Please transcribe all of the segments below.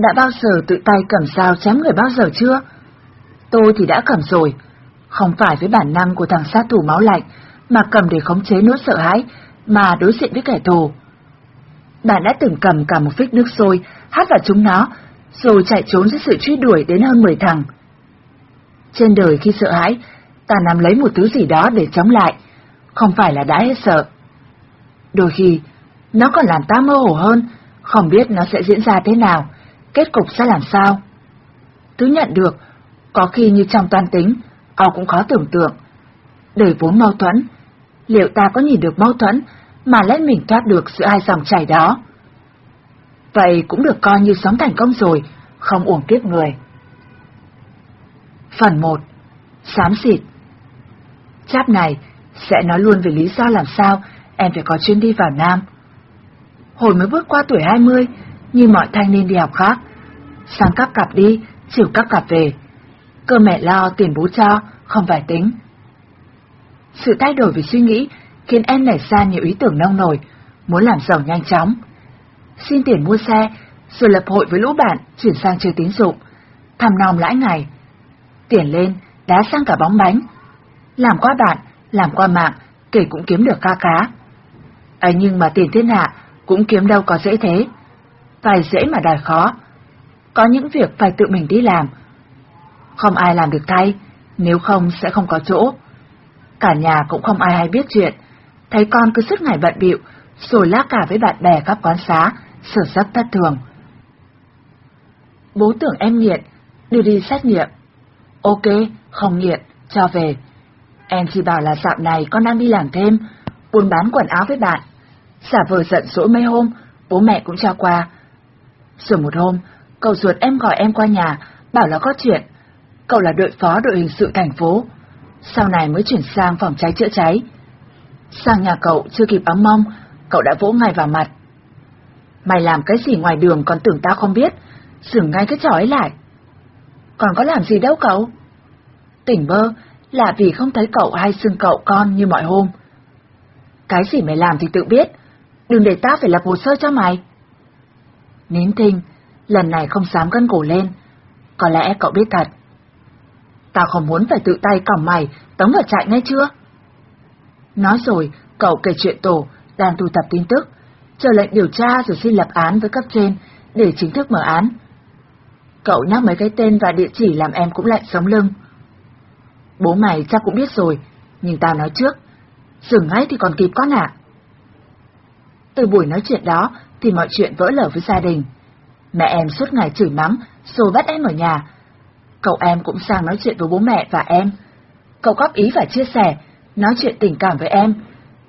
đã bao giờ tự tay cầm dao chém người bao giờ chưa? Tôi thì đã cầm rồi, không phải với bản năng của thằng sát thủ máu lạnh, mà cầm để khống chế nỗi sợ hãi, mà đối diện với kẻ thù. Bạn đã từng cầm cả một phích nước sôi, hát vào chúng nó, rồi chạy trốn dưới sự truy đuổi đến hơn 10 thằng. Trên đời khi sợ hãi, ta nắm lấy một thứ gì đó để chống lại, không phải là đã hết sợ. Đôi khi, nó còn làm ta mơ hồ hơn, không biết nó sẽ diễn ra thế nào, kết cục sẽ làm sao. Thứ nhận được, có khi như trong toan tính, ao cũng khó tưởng tượng. Đời vốn mâu thuẫn, liệu ta có nhìn được mâu thuẫn mà lẽ mình thoát được sự ai dòng chảy đó? Vậy cũng được coi như sống thành công rồi, không uổng kiếp người. Phần 1. Xám xịt Cháp này sẽ nói luôn về lý do làm sao em phải có chuyến đi vào Nam. Hồi mới bước qua tuổi 20, như mọi thanh niên đi học khác, sáng các cặp đi, chiều các cặp về. Cơ mẹ lo tiền bố cho, không phải tính. Sự thay đổi về suy nghĩ khiến em nảy ra nhiều ý tưởng nông nổi, muốn làm giàu nhanh chóng. Xin tiền mua xe, rồi lập hội với lũ bạn chuyển sang chơi tín dụng, thăm nom lãi ngày. Tiền lên, đá sang cả bóng bánh. Làm qua bạn, làm qua mạng, kể cũng kiếm được ca cá. ấy nhưng mà tiền thiên hạ cũng kiếm đâu có dễ thế. Phải dễ mà đòi khó. Có những việc phải tự mình đi làm. Không ai làm được thay, nếu không sẽ không có chỗ. Cả nhà cũng không ai hay biết chuyện, thấy con cứ suốt ngày bận bịu, rồi lá cả với bạn bè các quán xá, sở sắc thất thường. Bố tưởng em nghiện, đưa đi xét nghiệm. Ok, không nghiện, cho về. Em chỉ bảo là dạo này con đang đi làm thêm, buôn bán quần áo với bạn. Giả vờ giận dỗi mấy hôm, bố mẹ cũng cho qua. Rồi một hôm, cậu ruột em gọi em qua nhà, bảo là có chuyện. Cậu là đội phó đội hình sự thành phố, sau này mới chuyển sang phòng cháy chữa cháy. Sang nhà cậu chưa kịp ấm mong, cậu đã vỗ ngay vào mặt. Mày làm cái gì ngoài đường còn tưởng tao không biết, dừng ngay cái trò ấy lại. Còn có làm gì đâu cậu? Tỉnh bơ là vì không thấy cậu hay xưng cậu con như mọi hôm. Cái gì mày làm thì tự biết, đừng để tao phải lập hồ sơ cho mày. Nín thinh, lần này không dám gân cổ lên, có lẽ cậu biết thật. Tao không muốn phải tự tay còng mày, tống vào chạy ngay chưa? Nói rồi, cậu kể chuyện tổ, đang thu thập tin tức, chờ lệnh điều tra rồi xin lập án với cấp trên, để chính thức mở án. Cậu nhắc mấy cái tên và địa chỉ làm em cũng lạnh sống lưng. Bố mày chắc cũng biết rồi, nhưng tao nói trước, dừng ngay thì còn kịp con ạ. Từ buổi nói chuyện đó thì mọi chuyện vỡ lở với gia đình. Mẹ em suốt ngày chửi mắng, rồi bắt em ở nhà. Cậu em cũng sang nói chuyện với bố mẹ và em. Cậu góp ý và chia sẻ, nói chuyện tình cảm với em,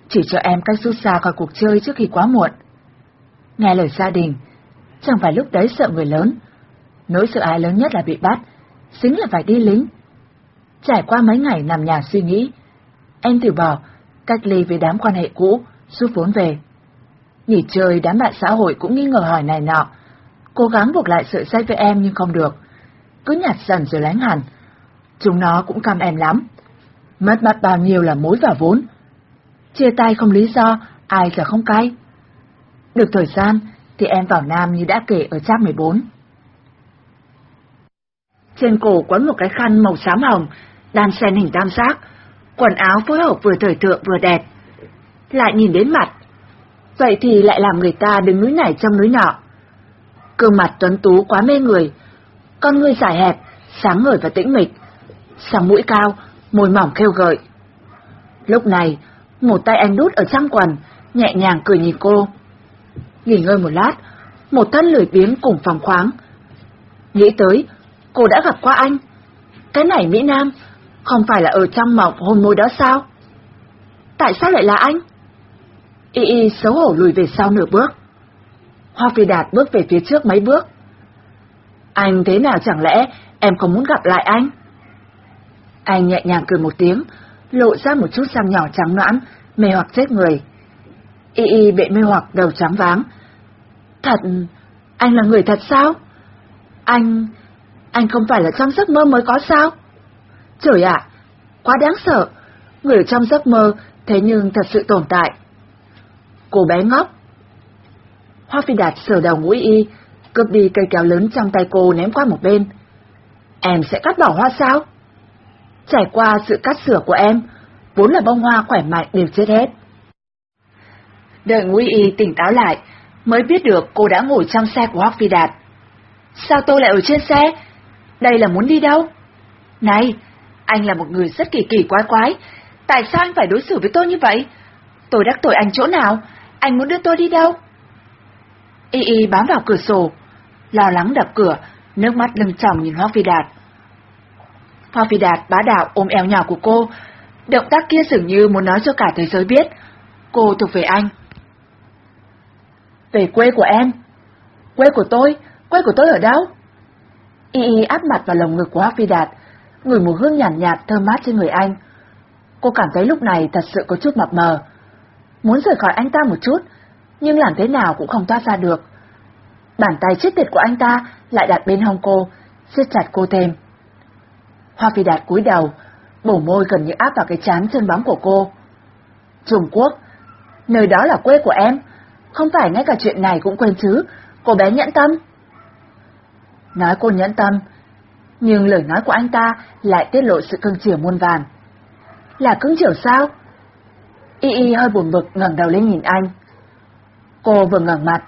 chỉ cho em cách rút xa khỏi cuộc chơi trước khi quá muộn. Nghe lời gia đình, chẳng phải lúc đấy sợ người lớn. Nỗi sợ ái lớn nhất là bị bắt, xính là phải đi lính. Trải qua mấy ngày nằm nhà suy nghĩ, em từ bỏ, cách ly với đám quan hệ cũ, rút vốn về. Nghỉ chơi đám bạn xã hội cũng nghi ngờ hỏi này nọ, cố gắng buộc lại sợi dây với em nhưng không được. Cứ nhạt dần rồi lánh hẳn. Chúng nó cũng căm em lắm. Mất mặt bao nhiêu là mối và vốn. Chia tay không lý do, ai giờ không cay. Được thời gian, thì em vào Nam như đã kể ở trang 14. Trên cổ quấn một cái khăn màu xám hồng, đan xen hình tam giác, quần áo phối hợp vừa thời thượng vừa đẹp. Lại nhìn đến mặt, vậy thì lại làm người ta đứng núi này trong núi nọ. Cương mặt tuấn tú quá mê người, con ngươi dài hẹp, sáng ngời và tĩnh mịch, sáng mũi cao, môi mỏng khêu gợi. Lúc này, một tay anh đút ở trong quần, nhẹ nhàng cười nhìn cô. Nghỉ ngơi một lát, một thân lười biếng cùng phòng khoáng. Nghĩ tới, cô đã gặp qua anh. Cái này Mỹ Nam, không phải là ở trong mộng hôn môi đó sao? Tại sao lại là anh? Y Y xấu hổ lùi về sau nửa bước. Hoa Phi Đạt bước về phía trước mấy bước. Anh thế nào chẳng lẽ em không muốn gặp lại anh? Anh nhẹ nhàng cười một tiếng, lộ ra một chút răng nhỏ trắng nõn, mê hoặc chết người. Y Y bị mê hoặc đầu trắng váng. Thật, anh là người thật sao? Anh, anh không phải là trong giấc mơ mới có sao? Trời ạ, quá đáng sợ, người trong giấc mơ thế nhưng thật sự tồn tại. Cô bé ngốc. Hoa Phi Đạt sờ đầu mũi Y, cướp đi cây kéo lớn trong tay cô ném qua một bên. Em sẽ cắt bỏ hoa sao? Trải qua sự cắt sửa của em, vốn là bông hoa khỏe mạnh đều chết hết. Đợi Ngụy Y tỉnh táo lại, mới biết được cô đã ngồi trong xe của Hoắc Phi Đạt. Sao tôi lại ở trên xe? Đây là muốn đi đâu? Này, anh là một người rất kỳ kỳ quái quái, tại sao anh phải đối xử với tôi như vậy? Tôi đắc tội anh chỗ nào? Anh muốn đưa tôi đi đâu? Y Y bám vào cửa sổ, lo lắng đập cửa, nước mắt lưng tròng nhìn Hoa Phi Đạt. Hoa Phi Đạt bá đạo ôm eo nhỏ của cô, động tác kia dường như muốn nói cho cả thế giới biết, cô thuộc về anh. Về quê của em. Quê của tôi? Quê của tôi ở đâu? Y Y áp mặt vào lồng ngực của Hoa Phi Đạt, ngửi mùi hương nhàn nhạt, nhạt thơm mát trên người anh. Cô cảm thấy lúc này thật sự có chút mập mờ. Muốn rời khỏi anh ta một chút, nhưng làm thế nào cũng không thoát ra được. Bàn tay chết tiệt của anh ta lại đặt bên hông cô, siết chặt cô thêm. Hoa Phi Đạt cúi đầu, bổ môi gần như áp vào cái chán chân bóng của cô. Trung Quốc, nơi đó là quê của em, không phải ngay cả chuyện này cũng quên chứ, cô bé nhẫn tâm. Nói cô nhẫn tâm, nhưng lời nói của anh ta lại tiết lộ sự cưng chiều muôn vàn. Là cưng chiều sao? Y Y hơi buồn bực ngẩng đầu lên nhìn anh. Cô vừa ngẩng mặt,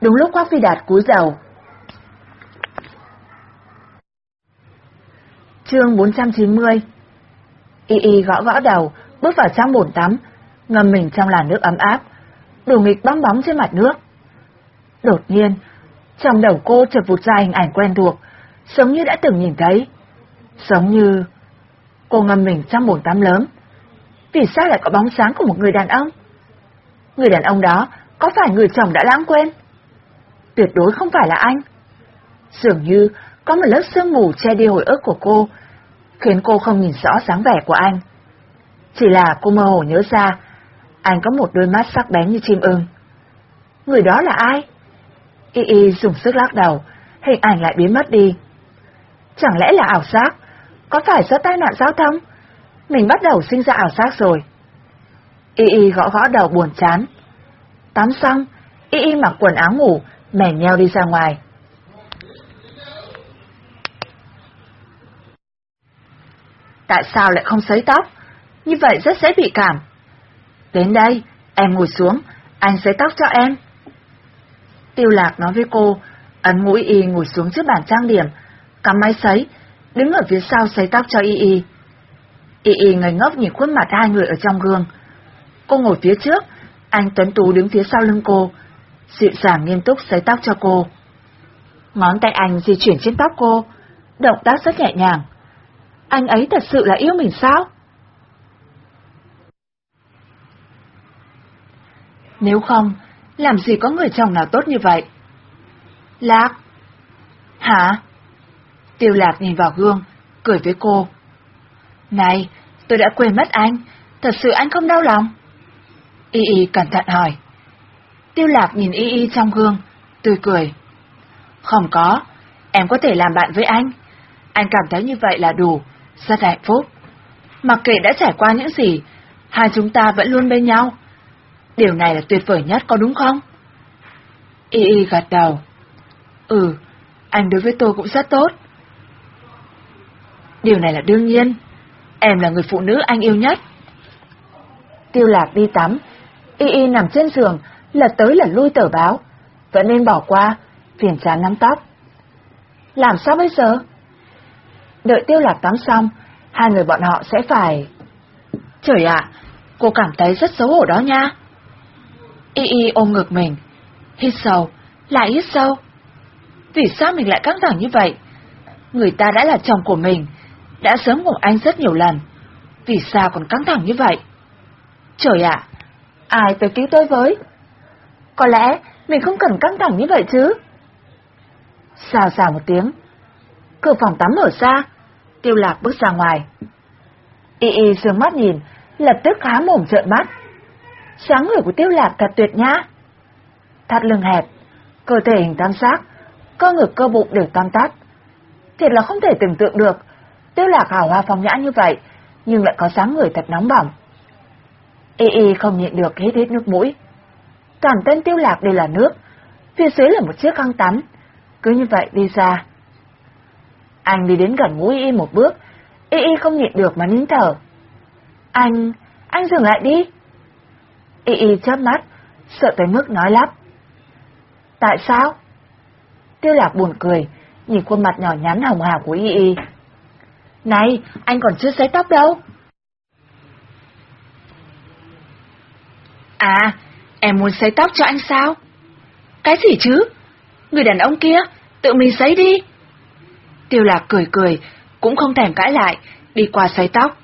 đúng lúc Hoác Phi Đạt cúi đầu. Chương 490 Y Y gõ gõ đầu, bước vào trong bồn tắm, ngâm mình trong làn nước ấm áp, đổ nghịch bóng bóng trên mặt nước. Đột nhiên, trong đầu cô chợt vụt ra hình ảnh quen thuộc, giống như đã từng nhìn thấy. Giống như... Cô ngâm mình trong bồn tắm lớn. Vì sao lại có bóng sáng của một người đàn ông? Người đàn ông đó có phải người chồng đã lãng quên? Tuyệt đối không phải là anh. Dường như có một lớp sương mù che đi hồi ức của cô, khiến cô không nhìn rõ dáng vẻ của anh. Chỉ là cô mơ hồ nhớ ra, anh có một đôi mắt sắc bén như chim ưng. Người đó là ai? Y Y dùng sức lắc đầu, hình ảnh lại biến mất đi. Chẳng lẽ là ảo giác? Có phải do tai nạn giao thông? Mình bắt đầu sinh ra ảo giác rồi. Y Y gõ gõ đầu buồn chán. Tắm xong, Y Y mặc quần áo ngủ, mẻ nheo đi ra ngoài. Tại sao lại không sấy tóc? Như vậy rất dễ bị cảm. Đến đây, em ngồi xuống, anh sấy tóc cho em. Tiêu lạc nói với cô, ấn mũi y ngồi xuống trước bàn trang điểm, cắm máy sấy, đứng ở phía sau sấy tóc cho y y. Y y ngây ngốc nhìn khuôn mặt hai người ở trong gương. Cô ngồi phía trước, anh Tuấn Tú đứng phía sau lưng cô, dịu dàng nghiêm túc sấy tóc cho cô. Ngón tay anh di chuyển trên tóc cô, động tác rất nhẹ nhàng. Anh ấy thật sự là yêu mình sao? Nếu không, làm gì có người chồng nào tốt như vậy? Lạc! Hả? Tiêu lạc nhìn vào gương, cười với cô. Này, tôi đã quên mất anh, thật sự anh không đau lòng. Y Y cẩn thận hỏi. Tiêu lạc nhìn Y Y trong gương, tươi cười. Không có, em có thể làm bạn với anh. Anh cảm thấy như vậy là đủ, rất hạnh phúc. Mặc kệ đã trải qua những gì, hai chúng ta vẫn luôn bên nhau. Điều này là tuyệt vời nhất có đúng không? Y Y gật đầu. Ừ, anh đối với tôi cũng rất tốt. Điều này là đương nhiên. Em là người phụ nữ anh yêu nhất. Tiêu lạc đi tắm. Y Y nằm trên giường, lật tới lật lui tờ báo. Vẫn nên bỏ qua, phiền chán nắm tóc. Làm sao bây giờ? Đợi tiêu lạc tắm xong, hai người bọn họ sẽ phải... Trời ạ, cô cảm thấy rất xấu hổ đó nha. Y Y ôm ngực mình, hít sâu, lại hít sâu. Vì sao mình lại căng thẳng như vậy? Người ta đã là chồng của mình, đã sớm ngủ anh rất nhiều lần. Vì sao còn căng thẳng như vậy? Trời ạ, ai tới cứu tôi với? Có lẽ mình không cần căng thẳng như vậy chứ? Xào xào một tiếng, cửa phòng tắm mở ra, tiêu lạc bước ra ngoài. Y y sương mắt nhìn, lập tức há mồm trợn mắt. Sáng người của tiêu lạc thật tuyệt nhã. Thắt lưng hẹp, cơ thể hình tam giác, cơ ngực cơ bụng đều tam tắt. Thiệt là không thể tưởng tượng được, tiêu lạc hào hoa phong nhã như vậy, nhưng lại có sáng người thật nóng bỏng. Y y không nhịn được hít hít nước mũi. Toàn tên tiêu lạc đều là nước, phía dưới là một chiếc khăn tắm, cứ như vậy đi ra. Anh đi đến gần mũi y một bước, y y không nhịn được mà nín thở. Anh, anh dừng lại đi. Y y chớp mắt, sợ tới mức nói lắp. Tại sao? Tiêu lạc buồn cười, nhìn khuôn mặt nhỏ nhắn hồng hào của y y. Này, anh còn chưa sấy tóc đâu. À, em muốn sấy tóc cho anh sao? Cái gì chứ? Người đàn ông kia, tự mình sấy đi. Tiêu lạc cười cười, cũng không thèm cãi lại, đi qua sấy tóc.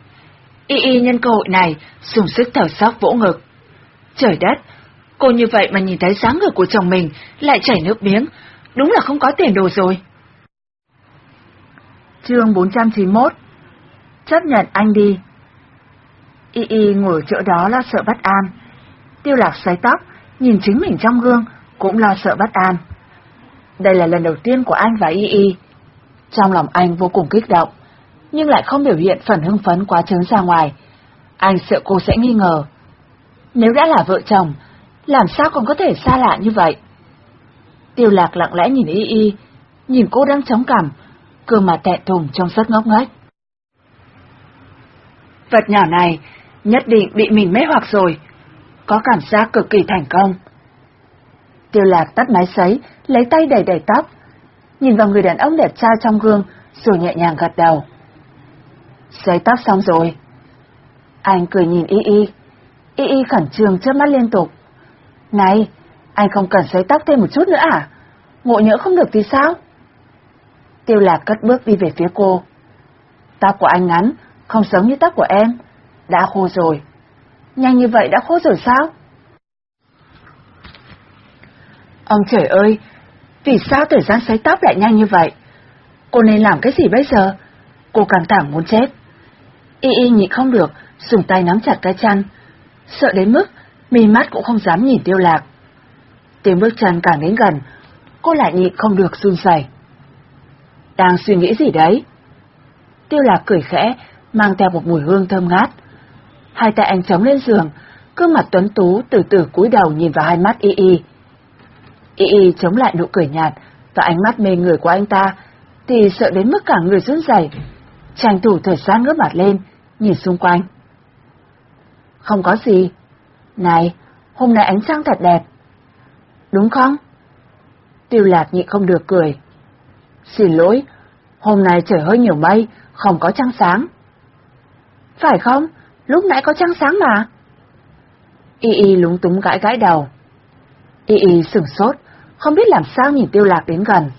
Y y nhân cơ hội này, dùng sức thở sóc vỗ ngực. Trời đất, cô như vậy mà nhìn thấy dáng ngực của chồng mình, lại chảy nước miếng, đúng là không có tiền đồ rồi. Chương 491 Chấp nhận anh đi. Y y ngồi chỗ đó lo sợ bất an. Tiêu lạc xoay tóc, nhìn chính mình trong gương, cũng lo sợ bất an. Đây là lần đầu tiên của anh và Y Y. Trong lòng anh vô cùng kích động, nhưng lại không biểu hiện phần hưng phấn quá trớn ra ngoài. Anh sợ cô sẽ nghi ngờ. Nếu đã là vợ chồng, làm sao còn có thể xa lạ như vậy? Tiêu lạc lặng lẽ nhìn Y Y, nhìn cô đang chống cằm, cơ mặt tẹ thùng trong rất ngốc nghếch. Vật nhỏ này nhất định bị mình mê hoặc rồi, có cảm giác cực kỳ thành công. Tiêu lạc tắt máy sấy, lấy tay đẩy đẩy tóc, nhìn vào người đàn ông đẹp trai trong gương, rồi nhẹ nhàng gật đầu. Sấy tóc xong rồi. Anh cười nhìn Y Y. Y Y khẩn trương chớp mắt liên tục. Này, anh không cần sấy tóc thêm một chút nữa à? Ngộ nhỡ không được thì sao? Tiêu lạc cất bước đi về phía cô. Tóc của anh ngắn, không giống như tóc của em. Đã khô rồi. Nhanh như vậy đã khô rồi sao? Ông trời ơi, vì sao thời gian sấy tóc lại nhanh như vậy? Cô nên làm cái gì bây giờ? Cô càng thẳng muốn chết. Y y nhịn không được, dùng tay nắm chặt cái chăn. Sợ đến mức, mi mắt cũng không dám nhìn tiêu lạc. Tiếng bước chân càng đến gần, cô lại nhịn không được run rẩy. Đang suy nghĩ gì đấy? Tiêu lạc cười khẽ, mang theo một mùi hương thơm ngát. Hai tay anh chống lên giường, gương mặt tuấn tú từ từ cúi đầu nhìn vào hai mắt y y. Y y chống lại nụ cười nhạt và ánh mắt mê người của anh ta, thì sợ đến mức cả người run rẩy, tranh thủ thời gian ngước mặt lên, nhìn xung quanh. Không có gì. Này, hôm nay ánh trăng thật đẹp. Đúng không? Tiêu lạc nhị không được cười. Xin lỗi, hôm nay trời hơi nhiều mây, không có trăng sáng. Phải không? Lúc nãy có trăng sáng mà. Y Y lúng túng gãi gãi đầu. Y Y sửng sốt, không biết làm sao nhìn tiêu lạc đến gần.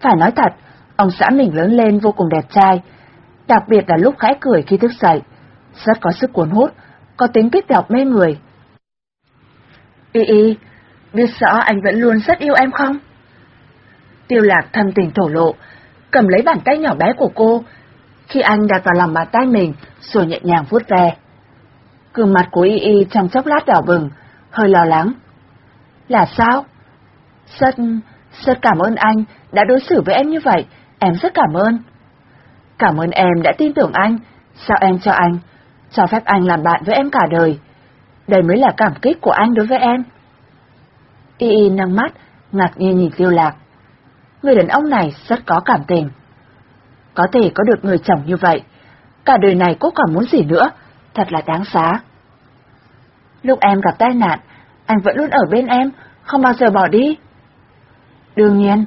Phải nói thật, ông xã mình lớn lên vô cùng đẹp trai, đặc biệt là lúc khẽ cười khi thức dậy, rất có sức cuốn hút, có tính kích động mê người. Y Y, biết rõ anh vẫn luôn rất yêu em không? Tiêu lạc thâm tình thổ lộ, cầm lấy bàn tay nhỏ bé của cô, khi anh đặt vào lòng bàn tay mình, rồi nhẹ nhàng vuốt ve. Gương mặt của Y Y trong chốc lát đỏ bừng, hơi lo lắng. Là sao? Rất, rất cảm ơn anh đã đối xử với em như vậy, em rất cảm ơn. Cảm ơn em đã tin tưởng anh, sao em cho anh, cho phép anh làm bạn với em cả đời. Đây mới là cảm kích của anh đối với em. Y Y nâng mắt, ngạc nhiên nhìn tiêu lạc. Người đàn ông này rất có cảm tình. Có thể có được người chồng như vậy, cả đời này cô còn muốn gì nữa, thật là đáng giá. Lúc em gặp tai nạn, anh vẫn luôn ở bên em, không bao giờ bỏ đi. Đương nhiên,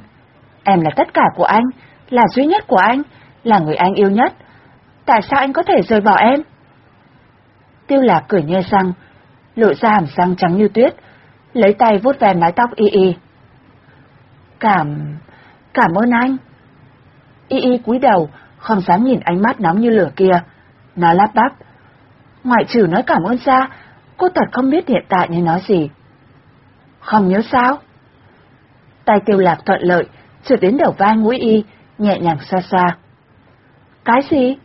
em là tất cả của anh, là duy nhất của anh, là người anh yêu nhất. Tại sao anh có thể rời bỏ em? Tiêu lạc cười nhe răng, lộ ra hàm răng trắng như tuyết, lấy tay vuốt ve mái tóc y y. Cảm cảm ơn anh. Y y cúi đầu, không dám nhìn ánh mắt nóng như lửa kia. Nó lắp bắp. Ngoại trừ nói cảm ơn ra, cô thật không biết hiện tại nên nói gì. Không nhớ sao? Tay tiêu lạc thuận lợi, trượt đến đầu vai mũi y, nhẹ nhàng xoa xoa. Cái gì?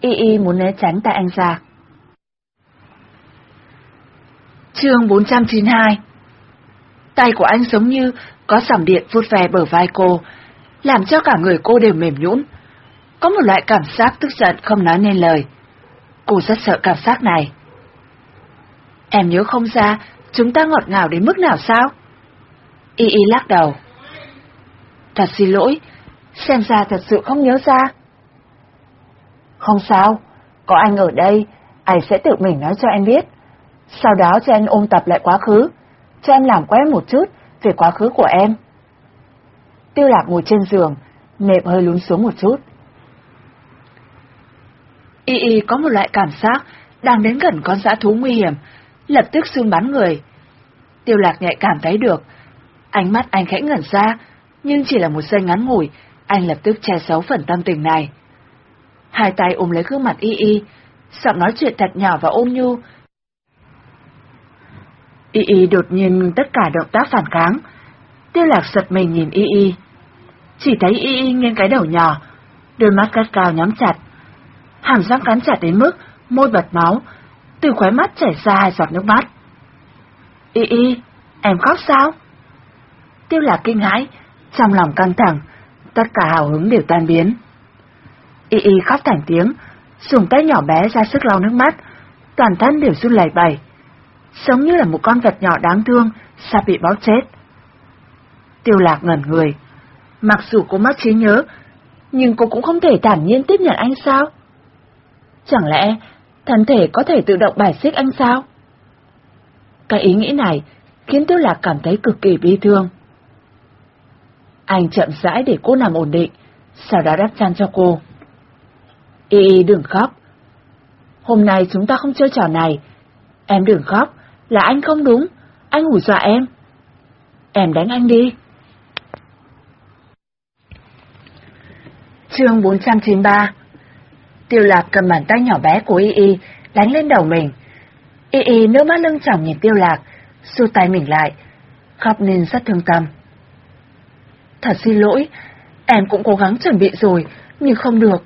Y y muốn né tránh tại anh ra. Chương 492 Tay của anh giống như có sòng điện vuốt về bờ vai cô, làm cho cả người cô đều mềm nhũn. Có một loại cảm giác tức giận không nói nên lời. Cô rất sợ cảm giác này. Em nhớ không ra, chúng ta ngọt ngào đến mức nào sao? Y y lắc đầu. Thật xin lỗi, xem ra thật sự không nhớ ra. Không sao, có anh ở đây, anh sẽ tự mình nói cho em biết. Sau đó cho anh ôn tập lại quá khứ, cho em làm quen một chút về quá khứ của em. Tiêu lạc ngồi trên giường, nệm hơi lún xuống một chút. Y Y có một loại cảm giác đang đến gần con dã thú nguy hiểm, lập tức xung bắn người. Tiêu lạc nhạy cảm thấy được. Ánh mắt anh khẽ ngẩn ra, nhưng chỉ là một giây ngắn ngủi, anh lập tức che giấu phần tâm tình này. Hai tay ôm lấy gương mặt Y Y, giọng nói chuyện thật nhỏ và ôm nhu. Y Y đột nhiên ngừng tất cả động tác phản kháng. Tiêu lạc giật mình nhìn Y Y. Chỉ thấy Y Y nghiêng cái đầu nhỏ, đôi mắt cắt cao nhắm chặt. Hàm răng cắn chặt đến mức môi bật máu, từ khóe mắt chảy ra hai giọt nước mắt. Y Y, em khóc sao? Tiêu lạc kinh hãi, trong lòng căng thẳng, tất cả hào hứng đều tan biến. Y Y khóc thành tiếng, dùng tay nhỏ bé ra sức lau nước mắt, toàn thân đều run lẩy bẩy, giống như là một con vật nhỏ đáng thương sắp bị bóp chết. Tiêu lạc ngẩn người, mặc dù cô mất trí nhớ, nhưng cô cũng không thể thản nhiên tiếp nhận anh sao? Chẳng lẽ thân thể có thể tự động bài xích anh sao? Cái ý nghĩ này khiến Tiêu Lạc cảm thấy cực kỳ bi thương. Anh chậm rãi để cô nằm ổn định, sau đó đắp chăn cho cô. Y y đừng khóc. Hôm nay chúng ta không chơi trò này. Em đừng khóc, là anh không đúng, anh hù dọa em. Em đánh anh đi. Chương 493 Tiêu lạc cầm bàn tay nhỏ bé của Y Y, đánh lên đầu mình. Y Y nước mắt lưng tròng nhìn tiêu lạc, xua tay mình lại, khóc nên rất thương tâm. Thật xin lỗi, em cũng cố gắng chuẩn bị rồi, nhưng không được.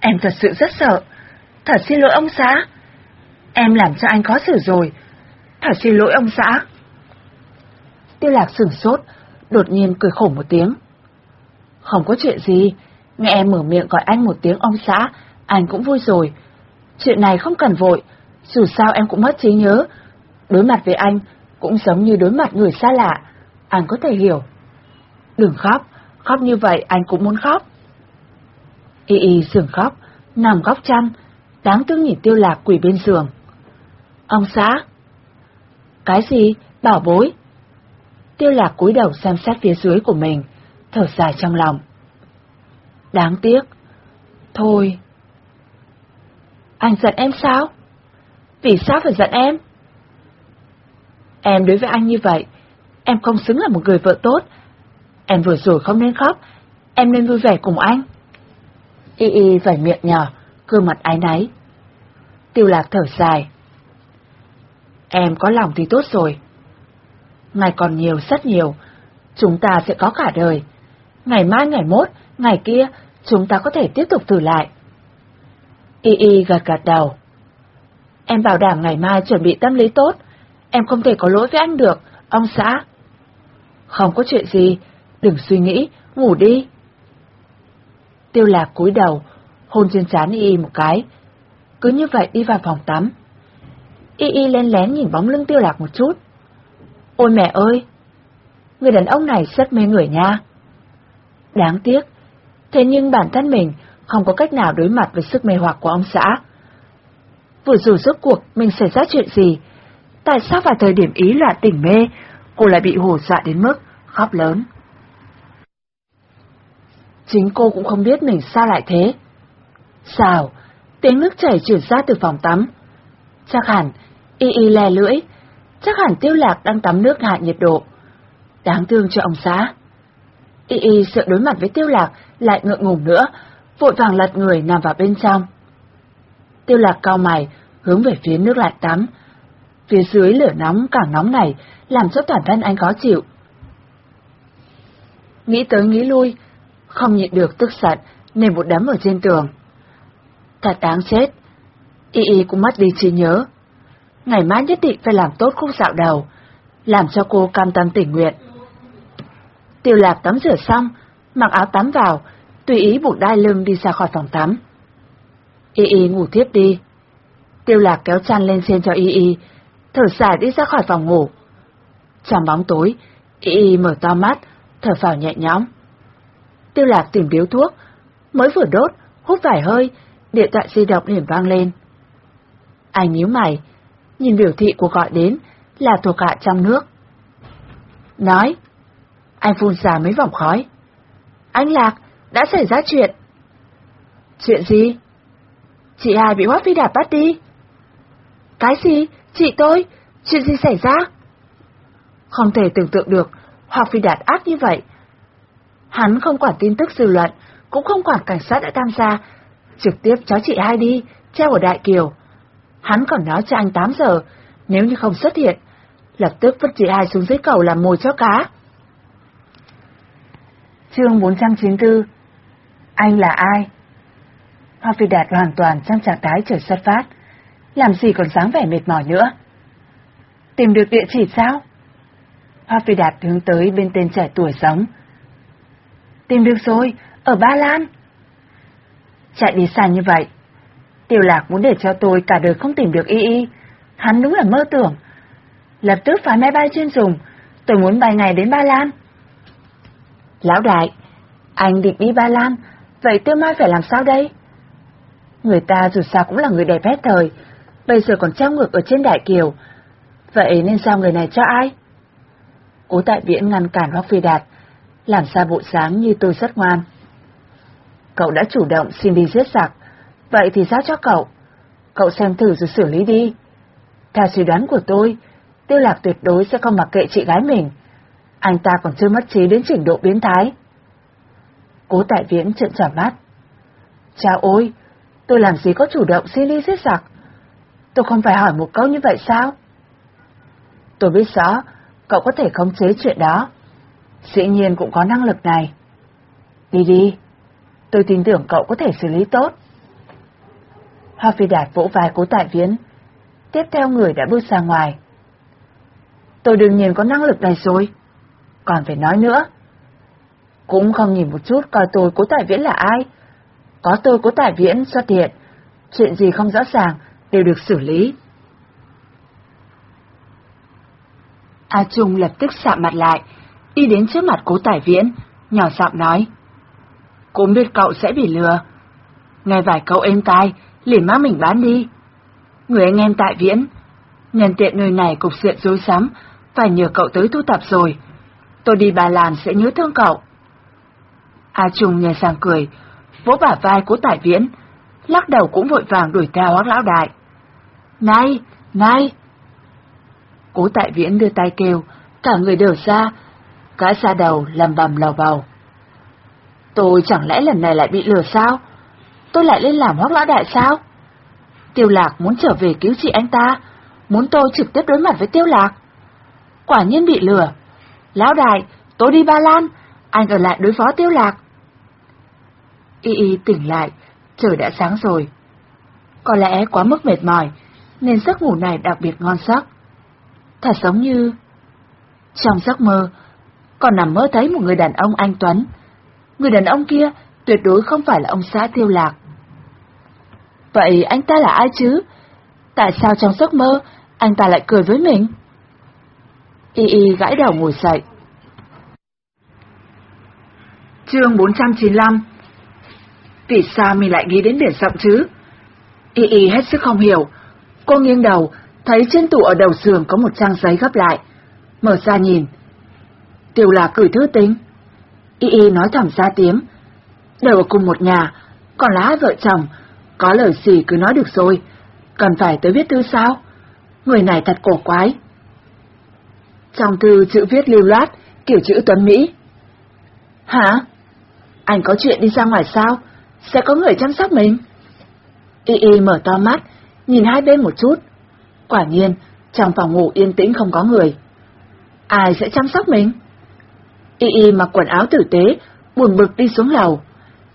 Em thật sự rất sợ. Thật xin lỗi ông xã. Em làm cho anh khó xử rồi. Thật xin lỗi ông xã. Tiêu lạc sửng sốt, đột nhiên cười khổ một tiếng. Không có chuyện gì, nghe em mở miệng gọi anh một tiếng ông xã, anh cũng vui rồi. Chuyện này không cần vội, dù sao em cũng mất trí nhớ. Đối mặt với anh cũng giống như đối mặt người xa lạ, anh có thể hiểu. Đừng khóc, khóc như vậy anh cũng muốn khóc. Y y sườn khóc, nằm góc chăn, đáng thương nhìn tiêu lạc quỷ bên giường. Ông xã? Cái gì, bảo bối? Tiêu lạc cúi đầu xem xét phía dưới của mình, thở dài trong lòng. Đáng tiếc. Thôi. Anh giận em sao? Vì sao phải giận em? Em đối với anh như vậy, em không xứng là một người vợ tốt. Em vừa rồi không nên khóc, em nên vui vẻ cùng anh. Y y vẩy miệng nhỏ, gương mặt ái náy. Tiêu lạc thở dài. Em có lòng thì tốt rồi. Ngày còn nhiều, rất nhiều, chúng ta sẽ có cả đời. Ngày mai, ngày mốt, ngày kia, chúng ta có thể tiếp tục thử lại. Y y gật gật đầu. Em bảo đảm ngày mai chuẩn bị tâm lý tốt, em không thể có lỗi với anh được, ông xã. Không có chuyện gì, đừng suy nghĩ, ngủ đi. Tiêu lạc cúi đầu, hôn trên trán Y Y một cái. Cứ như vậy đi vào phòng tắm. Y Y lên lén nhìn bóng lưng tiêu lạc một chút. Ôi mẹ ơi! Người đàn ông này rất mê người nha. Đáng tiếc, thế nhưng bản thân mình không có cách nào đối mặt với sức mê hoặc của ông xã. Vừa rồi rốt cuộc mình xảy ra chuyện gì? Tại sao vào thời điểm ý loạn tỉnh mê, cô lại bị hổ dọa đến mức khóc lớn? Chính cô cũng không biết mình sao lại thế. Sao? Tiếng nước chảy chuyển ra từ phòng tắm. Chắc hẳn, y y lè lưỡi, chắc hẳn tiêu lạc đang tắm nước hạ nhiệt độ. Đáng thương cho ông xã. Y y sợ đối mặt với tiêu lạc lại ngượng ngùng nữa, vội vàng lật người nằm vào bên trong. Tiêu lạc cao mày, hướng về phía nước lạnh tắm. Phía dưới lửa nóng càng nóng này, làm cho toàn thân anh khó chịu. Nghĩ tới nghĩ lui, không nhịn được tức giận, nên một đấm ở trên tường. Thật đáng chết. Y Y cũng mất đi trí nhớ. Ngày mai nhất định phải làm tốt khúc dạo đầu, làm cho cô cam tâm tình nguyện. Tiêu lạc tắm rửa xong, mặc áo tắm vào, tùy ý buộc đai lưng đi ra khỏi phòng tắm. Y Y ngủ tiếp đi. Tiêu lạc kéo chăn lên trên cho Y Y, thở dài đi ra khỏi phòng ngủ. Trong bóng tối, Y Y mở to mắt, thở phào nhẹ nhõm. Tiêu lạc tìm điếu thuốc, mới vừa đốt, hút vài hơi, điện thoại di động liền vang lên. Anh nhíu mày, nhìn biểu thị của gọi đến là thuộc hạ trong nước. Nói, anh phun ra mấy vòng khói. Anh Lạc, đã xảy ra chuyện. Chuyện gì? Chị hai bị Hoác Phi đạp bắt đi. Cái gì? Chị tôi? Chuyện gì xảy ra? Không thể tưởng tượng được hoặc Phi Đạt ác như vậy. Hắn không quản tin tức dư luận, cũng không quản cảnh sát đã tham gia, trực tiếp cháu chị hai đi, treo ở Đại Kiều. Hắn còn nói cho anh 8 giờ, nếu như không xuất hiện, lập tức vứt chị hai xuống dưới cầu làm mồi cho cá. Chương 494 Anh là ai? Hoa Phi Đạt hoàn toàn trong trạng thái trở xuất phát, làm gì còn dáng vẻ mệt mỏi nữa. Tìm được địa chỉ sao? Hoa Phi Đạt hướng tới bên tên trẻ tuổi sống. Tìm được rồi, ở Ba Lan. Chạy đi xa như vậy. Tiểu lạc muốn để cho tôi cả đời không tìm được y y. Hắn đúng là mơ tưởng. Lập tức phái máy bay chuyên dùng, tôi muốn bay ngày đến Ba Lan. Lão đại, anh định đi Ba Lan, vậy Tiêu Mai phải làm sao đây? Người ta dù sao cũng là người đẹp hết thời, bây giờ còn treo ngược ở trên đại kiều. Vậy nên sao người này cho ai? Cố tại viễn ngăn cản Hoác Phi Đạt, làm sao bộ dáng như tôi rất ngoan. Cậu đã chủ động xin đi giết giặc, vậy thì giao cho cậu. Cậu xem thử rồi xử lý đi. Theo suy đoán của tôi, Tiêu Lạc tuyệt đối sẽ không mặc kệ chị gái mình. Anh ta còn chưa mất trí đến trình độ biến thái. Cố tại viễn trợn tròn mắt. Cha ôi, tôi làm gì có chủ động xin đi giết giặc? Tôi không phải hỏi một câu như vậy sao? Tôi biết rõ, cậu có thể khống chế chuyện đó. Dĩ nhiên cũng có năng lực này. Đi đi, tôi tin tưởng cậu có thể xử lý tốt. Hoa Phi Đạt vỗ vai cố tại viễn, tiếp theo người đã bước ra ngoài. Tôi đương nhiên có năng lực này rồi, còn phải nói nữa. Cũng không nhìn một chút coi tôi cố tại viễn là ai. Có tôi cố tại viễn xuất hiện, chuyện gì không rõ ràng đều được xử lý. A Trung lập tức sạm mặt lại, đi đến trước mặt cố tải viễn, nhỏ giọng nói. Cũng biết cậu sẽ bị lừa. Nghe vài câu êm tai, liền mang mình bán đi. Người anh em tại viễn, nhân tiện nơi này cục diện rối rắm, phải nhờ cậu tới thu tập rồi. Tôi đi bà làm sẽ nhớ thương cậu. A Trung nhè sang cười, vỗ bả vai cố tại viễn, lắc đầu cũng vội vàng đuổi theo hoác lão đại. Này, này! Cố tại viễn đưa tay kêu, cả người đều ra, cả xa đầu làm bầm lò bầu. Tôi chẳng lẽ lần này lại bị lừa sao? Tôi lại lên làm hoác lão đại sao? Tiêu lạc muốn trở về cứu chị anh ta, muốn tôi trực tiếp đối mặt với tiêu lạc. Quả nhiên bị lừa. Lão đại, tôi đi Ba Lan, anh ở lại đối phó tiêu lạc. Y y tỉnh lại, trời đã sáng rồi. Có lẽ quá mức mệt mỏi, nên giấc ngủ này đặc biệt ngon giấc. Thật giống như... Trong giấc mơ, còn nằm mơ thấy một người đàn ông anh Tuấn. Người đàn ông kia tuyệt đối không phải là ông xã tiêu lạc. Vậy anh ta là ai chứ? Tại sao trong giấc mơ anh ta lại cười với mình? Y Y gãi đầu ngồi dậy. Chương 495 Vì sao mình lại nghĩ đến biển rộng chứ? Y Y hết sức không hiểu. Cô nghiêng đầu, thấy trên tủ ở đầu giường có một trang giấy gấp lại. Mở ra nhìn. Tiểu là gửi thư tính. Y Y nói thẳng ra tiếng. Đều ở cùng một nhà, còn là hai vợ chồng. Có lời gì cứ nói được rồi. Cần phải tới viết thư sao? Người này thật cổ quái. Trong thư chữ viết lưu loát, kiểu chữ Tuấn Mỹ. Hả? Anh có chuyện đi ra ngoài sao? Sẽ có người chăm sóc mình? Y Y mở to mắt, nhìn hai bên một chút. Quả nhiên, trong phòng ngủ yên tĩnh không có người. Ai sẽ chăm sóc mình? Y Y mặc quần áo tử tế, buồn bực đi xuống lầu.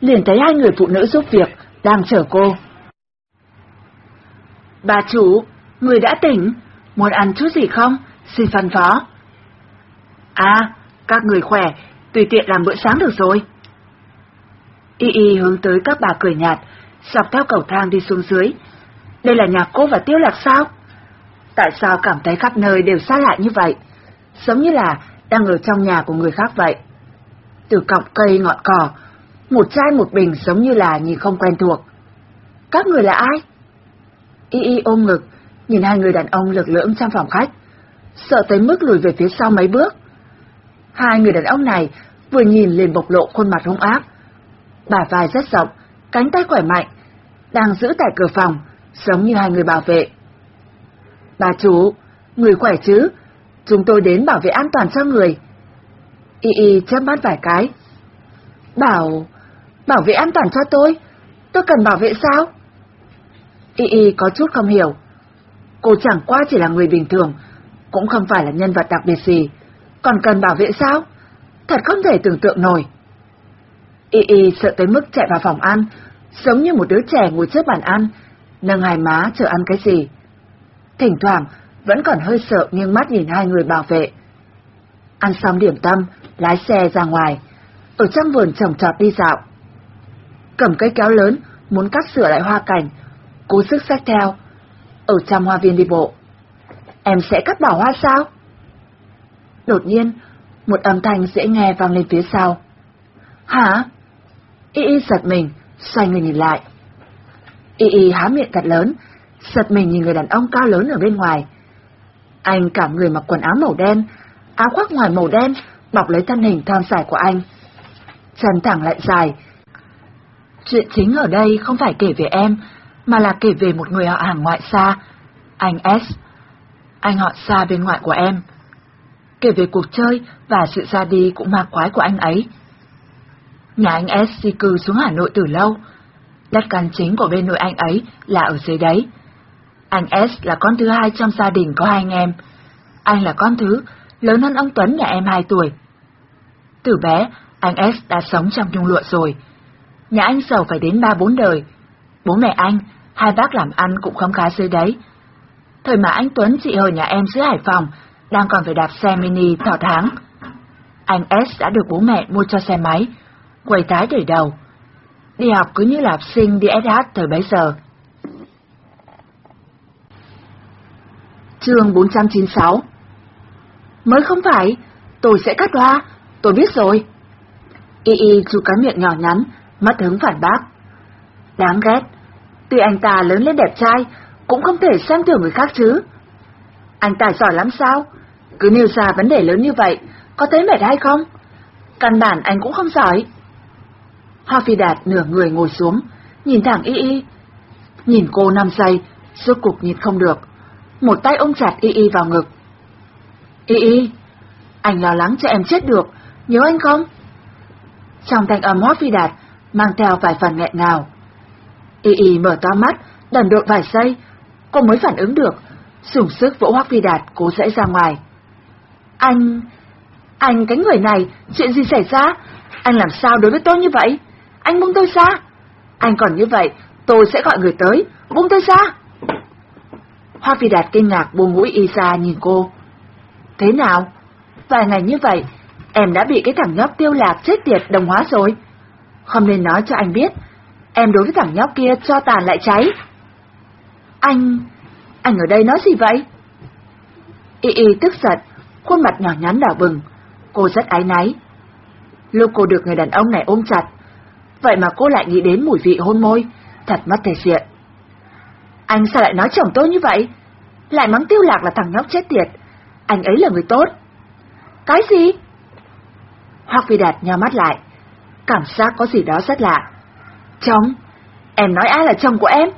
Liền thấy hai người phụ nữ giúp việc, đang chờ cô. Bà chủ, người đã tỉnh, muốn ăn chút gì không? Xin phân phó. À, các người khỏe, tùy tiện làm bữa sáng được rồi. Y Y hướng tới các bà cười nhạt, dọc theo cầu thang đi xuống dưới. Đây là nhà cô và Tiêu Lạc sao? Tại sao cảm thấy khắp nơi đều xa lạ như vậy? Giống như là đang ở trong nhà của người khác vậy. Từ cọng cây ngọn cỏ, một trai một bình giống như là nhìn không quen thuộc. Các người là ai? Y Y ôm ngực, nhìn hai người đàn ông lực lưỡng trong phòng khách, sợ tới mức lùi về phía sau mấy bước. Hai người đàn ông này vừa nhìn liền bộc lộ khuôn mặt hung ác. Bà vai rất rộng, cánh tay khỏe mạnh, đang giữ tại cửa phòng, giống như hai người bảo vệ. Bà chủ, người khỏe chứ? Chúng tôi đến bảo vệ an toàn cho người. Y Y chớp mắt vài cái. Bảo bảo vệ an toàn cho tôi? Tôi cần bảo vệ sao? Y Y có chút không hiểu. Cô chẳng qua chỉ là người bình thường, cũng không phải là nhân vật đặc biệt gì, còn cần bảo vệ sao? Thật không thể tưởng tượng nổi. Y Y sợ tới mức chạy vào phòng ăn, giống như một đứa trẻ ngồi trước bàn ăn, nâng hai má chờ ăn cái gì. Thỉnh thoảng, vẫn còn hơi sợ nghiêng mắt nhìn hai người bảo vệ. Ăn xong điểm tâm, lái xe ra ngoài, ở trong vườn trồng trọt đi dạo. Cầm cây kéo lớn, muốn cắt sửa lại hoa cảnh, cố sức xách theo, ở trong hoa viên đi bộ. Em sẽ cắt bỏ hoa sao? Đột nhiên, một âm thanh dễ nghe vang lên phía sau. Hả? Y y giật mình, xoay người nhìn lại. Y y há miệng thật lớn, giật mình nhìn người đàn ông cao lớn ở bên ngoài. Anh cả người mặc quần áo màu đen, áo khoác ngoài màu đen, bọc lấy thân hình thon dài của anh. Chân thẳng lại dài. Chuyện chính ở đây không phải kể về em, mà là kể về một người họ hàng ngoại xa, anh S. Anh họ xa bên ngoại của em. Kể về cuộc chơi và sự ra đi cũng ma quái của anh ấy. Nhà anh S di cư xuống Hà Nội từ lâu. Đất căn chính của bên nội anh ấy là ở dưới đấy. Anh S là con thứ hai trong gia đình có hai anh em. Anh là con thứ, lớn hơn ông Tuấn nhà em hai tuổi. Từ bé, anh S đã sống trong nhung lụa rồi. Nhà anh giàu phải đến ba bốn đời. Bố mẹ anh, hai bác làm ăn cũng không khá dưới đấy. Thời mà anh Tuấn chị hồi nhà em dưới Hải Phòng, đang còn phải đạp xe mini thỏ tháng. Anh S đã được bố mẹ mua cho xe máy, quầy tái để đầu. Đi học cứ như là học sinh đi SH thời bấy giờ. Chương 496 Mới không phải, tôi sẽ cắt hoa, tôi biết rồi. Y Y chu cái miệng nhỏ nhắn, mất hứng phản bác. Đáng ghét, tuy anh ta lớn lên đẹp trai, cũng không thể xem thường người khác chứ. Anh ta giỏi lắm sao? Cứ nêu ra vấn đề lớn như vậy, có thấy mệt hay không? Căn bản anh cũng không giỏi. Hoa Phi Đạt nửa người ngồi xuống, nhìn thẳng Y Y. Nhìn cô năm giây, rốt cục nhìn không được. Một tay ôm chặt Y Y vào ngực. Y Y, anh lo lắng cho em chết được, nhớ anh không? Trong thanh âm Hoa Phi Đạt, mang theo vài phần nghẹn ngào. Y Y mở to mắt, đần độn vài giây, cô mới phản ứng được, dùng sức vỗ Hoắc Phi Đạt cố dễ ra ngoài. Anh... anh cái người này, chuyện gì xảy ra? Anh làm sao đối với tôi như vậy? Anh buông tôi ra. Anh còn như vậy, tôi sẽ gọi người tới, buông tôi ra. Hoa Phi Đạt kinh ngạc buông mũi y ra nhìn cô. Thế nào? Vài ngày như vậy, em đã bị cái thằng nhóc tiêu lạc chết tiệt đồng hóa rồi. Không nên nói cho anh biết, em đối với thằng nhóc kia cho tàn lại cháy. Anh... anh ở đây nói gì vậy? Y Y tức giận, khuôn mặt nhỏ nhắn đỏ bừng, cô rất ái náy. Lúc cô được người đàn ông này ôm chặt, vậy mà cô lại nghĩ đến mùi vị hôn môi, thật mất thể diện. Anh sao lại nói chồng tôi như vậy? Lại mắng tiêu lạc là thằng nhóc chết tiệt, anh ấy là người tốt. Cái gì? Hoặc Phi Đạt nhò mắt lại, cảm giác có gì đó rất lạ. Chồng? Em nói ai là chồng của em?